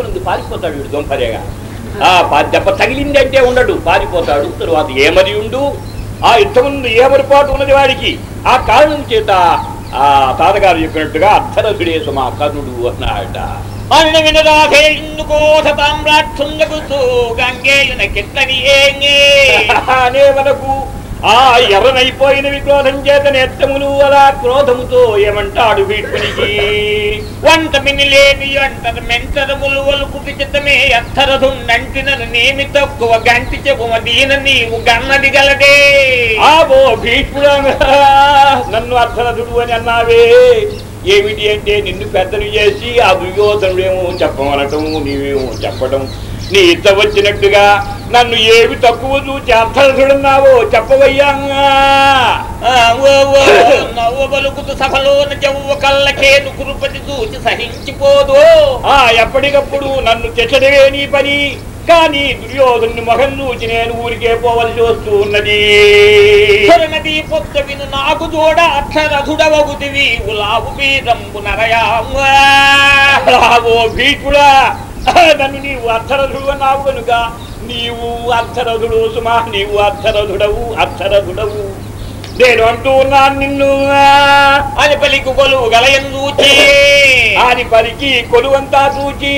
ఉన్నది పారిపోతాడు వీడు దొంపరేగా. ఆ దెబ్బ తగిలింది అంటే ఉండడు పారిపోతాడు. తరువాత ఏమది ఉండు? ఆ యుద్ధముందు ఏమరిపాటు ఉన్నది వాడికి? ఆ కారణం చేత ఆ తాతగారు చెప్పినట్టుగా అర్థరథుడే సుమా కర్ణుడు అన్నాడట అన్న వినరాధే ఇందుకో సతామ్రాక్షుండకు గంగేయున కిట్లని ఏంగే <laughs> అనే మనకు ఆ ఎర్రనైపోయిన క్రోధం చేత నెత్తములు అలా క్రోధముతో ఏమంటాడు వీటునికి వంట మినిలేని అంటారు మెంటరములు ఒలుకు విచితమే అత్తరదుండంటినను నేమి తక్కువ గంటి చెప్పుమ దీన నీవు గన్నది గలదే. ఆబో భీష్ముడా నన్ను అర్థరథుడు అని అన్నావే. ఏమిటి అంటే నిన్ను పెద్దలు చేసి ఆ దుర్యోధనుడేమో చెప్పమనటం నీవేమో చెప్పడం నీ ఇద్ద వచ్చినట్టుగా నన్ను ఏమి తక్కువ చూచి అర్థరథుడున్నావో చెప్పవయ్యా. సహించిపోదు. ఆ ఎప్పటికప్పుడు నన్ను తెచ్చడమే నీ పని. కానీ దుర్యోధను మొహం చూచి నేను ఊరికే పోవలసి వస్తూ ఉన్నది. నది పొత్త విను నాకు తోడ అక్షరథుడవగుదివి ఉలావు ఓ భీకుడా నన్ను నీవు అర్థరథుడు అన్నావు కనుక నీవు అర్థరథుడు సుమా నీవు అర్థరథుడవు అర్థరథుడవు. నేను అంటూ ఉన్నాను నిన్ను. అని పలికి కొలువు గలయం చూచి. అని పలికి కొలువంతా చూచి.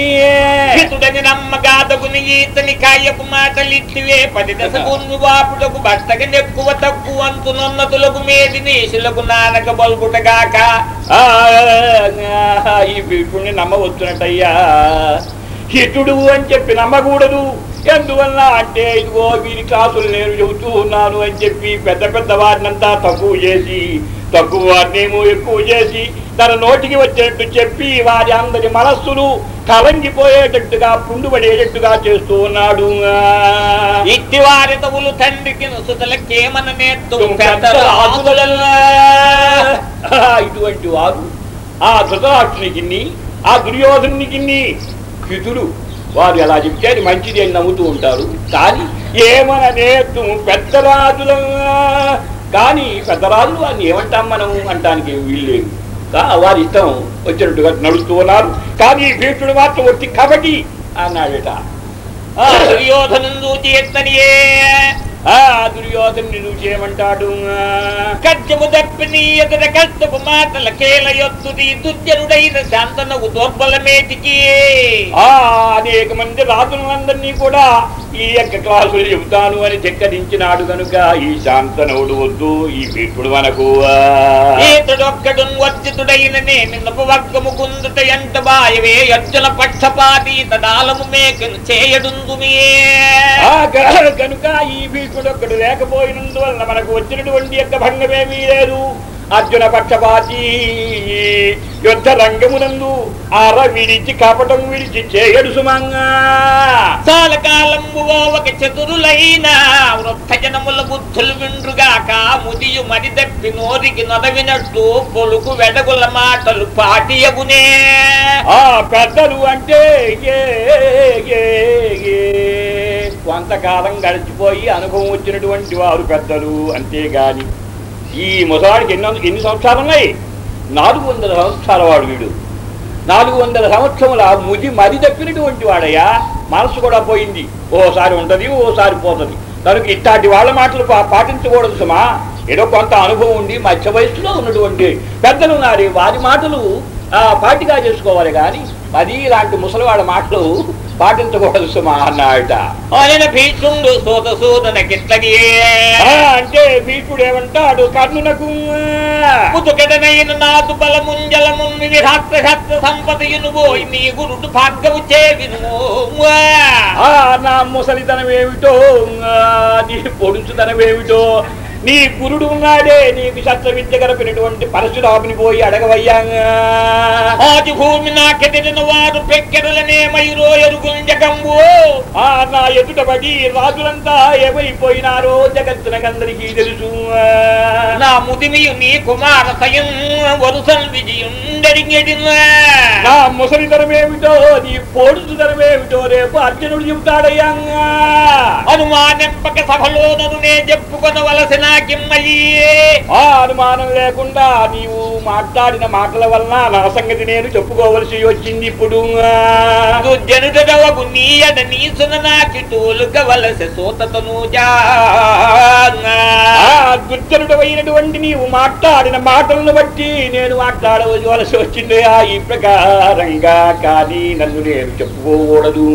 హితుడని నమ్మగాదగుని ఈతని కాయపు మాటలిట్టివే పది దశకు వాపుటకు భర్తకి నెక్కువ తక్కువ అంతునున్నతులకు మేది నీసులకు నానక బల్గుటగాక ఆ, ఈ భీకుడిని నమ్మవచ్చునట్టయ్యా హితుడు అని చెప్పి నమ్మకూడదు. ఎందువల్ల అంటే ఇదిగో వీరి క్లాసులు నేను చెబుతూ ఉన్నాను అని చెప్పి పెద్ద పెద్ద వారినంతా తక్కువ చేసి తక్కువ వారినేమో ఎక్కువ చేసి తన నోటికి వచ్చేట్టు చెప్పి వారి అందరి మనస్సులు కలంగిపోయేటట్టుగా పుండుపడేటట్టుగా చేస్తూ ఉన్నాడు. ఇట్టి వారి తవులు తండ్రికి ఇటువంటి వారు ఆ ధృతరాష్ట్రునికి ఆ దుర్యోధనునికి హితులు వారు ఎలా చెప్తే అది మంచిది అని నమ్ముతూ ఉంటారు. కానీ ఏమన నేత్తు పెద్దరాజుల కానీ పెద్దరాజులు వారిని ఏమంటాం మనం అంటానికి వీల్లేదు కా- వారి ఇష్టం వచ్చినట్టుగా నడుస్తూ ఉన్నారు. కానీ భీష్ముడు మాత్రం వచ్చి కబడ్డీ అన్నాడట. దుర్యోధను ఆ దుర్యోధను నువ్వు చేయమంటాడు కద్యము దప్పిని ఎదుర కష్టపు మాటల కేల యొత్తుది దుర్జనుడైన శాంతనకు దోర్బలమేటికి. ఆ అనేక మంది రాజులందరినీ కూడా ఈ యొక్క క్లాసులు చెబుతాను అని ధిక్కరించినాడు కనుక ఈ శాంతనవుడు వద్దు ఈ భీష్ముడు మనకు ఆ. ఈతడొక్కడు వర్జితుడైన నేమిన్నపు వర్గము కుందుట ఎంట బాయవే అర్జున పక్షపాతి తడాలము మేకను చేయడుందుమే కనుక ఈ భీష్ముడు ఒక్కడు లేకపోయినందువలన మనకు వచ్చినటువంటి యొక్క భంగమేమీ లేదు అర్జున పక్షపాతి. యుద్ధ రంగమునందు అర విడిచి కపటం విడిచి చేయడు సుమంగా. చాలా కాలంబు ఒక చతురులైన వృద్ధ జనముల బుద్ధులు విండ్రుగాక ముదియు మరి దప్పి నోరికి నొదవినట్టు పొలుకు వెడగుల మాటలు పాటియగునే. ఆ పెద్దలు అంటే. కొంతకాలం గడిచిపోయి అనుభవం వచ్చినటువంటి వారు పెద్దలు అంతేగాని ఈ ముసలాడికి ఎన్నో ఎన్ని సంవత్సరాలు ఉన్నాయి? నాలుగు వందల సంవత్సరాల వాడు వీడు. నాలుగు వందల సంవత్సరముల ముది మరి తప్పినటువంటి వాడయ్యా మనసు కూడా పోయింది. ఓసారి ఉంటది ఓసారి పోతుంది. కనుక ఇట్లాంటి వాళ్ళ మాటలు పా- పాటించకూడదు సుమా. ఏదో కొంత అనుభవం ఉండి మధ్య వయసులో ఉన్నటువంటి పెద్దలు ఉన్నారు. వారి మాటలు ఆ, పాటిగా చేసుకోవాలి కానీ అది ఇలాంటి ముసలివాళ్ళ మాటలు పాటించకూడదు సుమా అన్నాడట ఆయన భీష్ముడు సోద సోదన అంటే భీష్ముడు ఏమంటాడు కర్ణునకు ముతుకడనైన నాదు బలముంజలముని విరాక్త శస్త్ర సంపదయును పోయి నీ గురుడు భార్గవు చే వినుము ఆ నా ముసలితనం ఏమిటో నీ పొడుచుతనం ఏమిటో నీ గురుడు ఉన్నాడే నీకు శస్త్ర విద్య గడపినటువంటి పరశురాముని పోయి అడగవయ్యా ఆది భూమి నాకెదిరిన వారు పెక్కెరలనే మయూరో ఆ నా ఎదుట రాజులంతా ఏమైపోయినారో జగత్తునకందరికీ తెలుసు. నా ముదిమియు నీ కుమార సయం వరుసన్ విజయుండరిగెడిన నా ముసలి ఏమిటో నీ పోడుసు ఏమిటో రేపు అర్జునుడు చెబుతాడయ్యా అనుమానింపక సభలో నన్ను నే చెప్పుకొనవలసిన ఆ అనుమానం లేకుండా నీవు మాట్లాడిన మాటల వలన నా సంగతి నేను చెప్పుకోవలసి వచ్చింది ఇప్పుడు. దుర్జనుడవగు నీయడ నీసున నాకి తోలుకవలస సోతతను ఆ దుర్జనుడు అయినటువంటి నీవు మాట్లాడిన మాటలను బట్టి నేను మాట్లాడవలసి వచ్చింది. ఆ ఈ ప్రకారంగా కానీ నన్ను నేను చెప్పుకోకూడదు.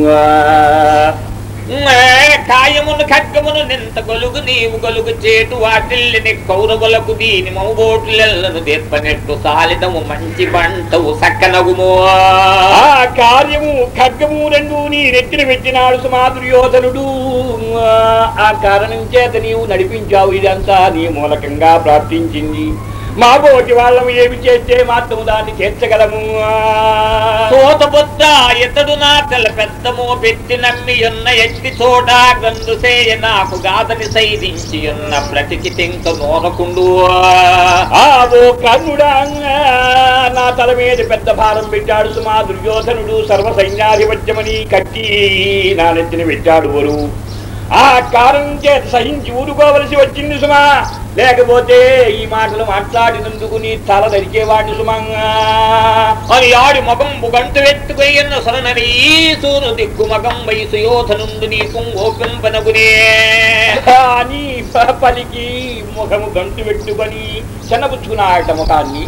కాయమును ఖడ్గమును నింత గొలుగు నీవు గొలుగు చేటు వాటిల్లిని కౌరవులకు దీని మౌబోటులను తెప్పనెట్టు సాలిదము మంచి పంటవు సక్కనగుమో. ఆ కార్యము ఖడ్గము రెండు నీ నెట్టిన పెట్టినాడు సుమాదుర్యోధనుడు. ఆ కారణం చేత నీవు నడిపించావు. ఇదంతా నీ మూలకంగా ప్రార్థించింది మా బోటి వాళ్ళము ఏమి చేస్తే మాత్రము దాన్ని చేర్చగలము? సోతబుద్ధ ఎతడు నా తెల పెద్దమో పెట్టి నమ్మి ఉన్న ఎట్టి చోట గందు సేయ నాకు గాదని సైదించి ఉన్న బ్రతికి తింక నోనకుండు. ఆ ఓ కర్ణుడా నా తల మీద పెద్ద భారం పెట్టాడు సుమా దుర్యోధనుడు సర్వ సైన్యాధిపత్యమని కట్టి నా నెత్తిన పెట్టాడు వరు ఆ కారణం చేత సహించి ఊరుకోవలసి వచ్చింది సుమా. లేకపోతే ఈ మాటలు మాట్లాడినందుకు నీ తల నరికేవాడిని సుమంగా. అని ఆడి మగంబు గంటు వెట్టుకొయ్యన్న సరణని సూరు దిక్కు మగం వయసు యోధనుండు నీకు ఓపింపనగునే. అని పలికి ముఖము గంటు పెట్టుకొని చెన్నబుచ్చుకున్నాడట ముఖాన్ని.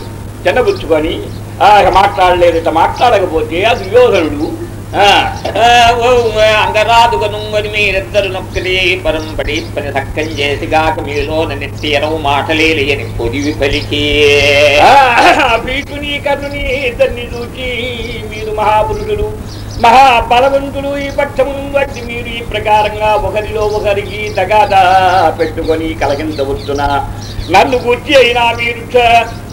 చెన్నబుచ్చుకొని ఆ, మాట్లాడలేదట మాట్లాడకపోతే ఆ దుర్యోధనుడు ఆ, అంగరాదుగను అని మీరిద్దరు నొక్కలి పరంపడి పని సక్కం చేసి గాక మీలోన నెత్తి మాటలేని పొదివి పలికి. ఆ, భీకుని కర్ణుని ఇద్దరిని చూచి మీరు మహాపురుషులు మహాబలవంతులు ఈ పక్షమును బట్టి మీరు ఈ ప్రకారంగా ఒకరిలో ఒకరికి తగాదా పెట్టుకొని కలగించవచ్చునా? నన్ను గుర్చి అయినా మీరు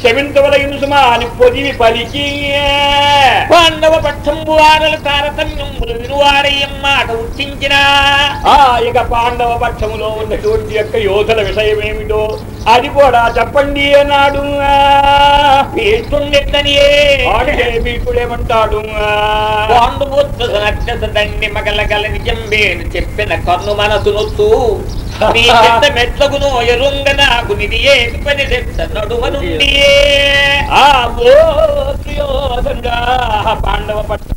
క్షమించవలగిన సుమా అని పొదివి పలికి పాండవ పక్షంబు వారల తారతమ్యములు వినువారయ్యం మాట ఉచ్చించిన ఆ ఇక పాండవ పక్షములో ఉన్నటువంటి యొక్క యోధుల విషయం ఏమిటో అది కూడా చెప్పండి అన్నాడు నక్షస దండి మగలగల నిజంబేను చెప్పిన కన్ను మనసునొచ్చు నీ పెద్ద మెట్లగును ఎరుంగ నాకు నిధి ఏమి పని తెచ్చ నడుమ నుండి ఆ ఓ దుర్యోధనుడా పాండవ పక్ష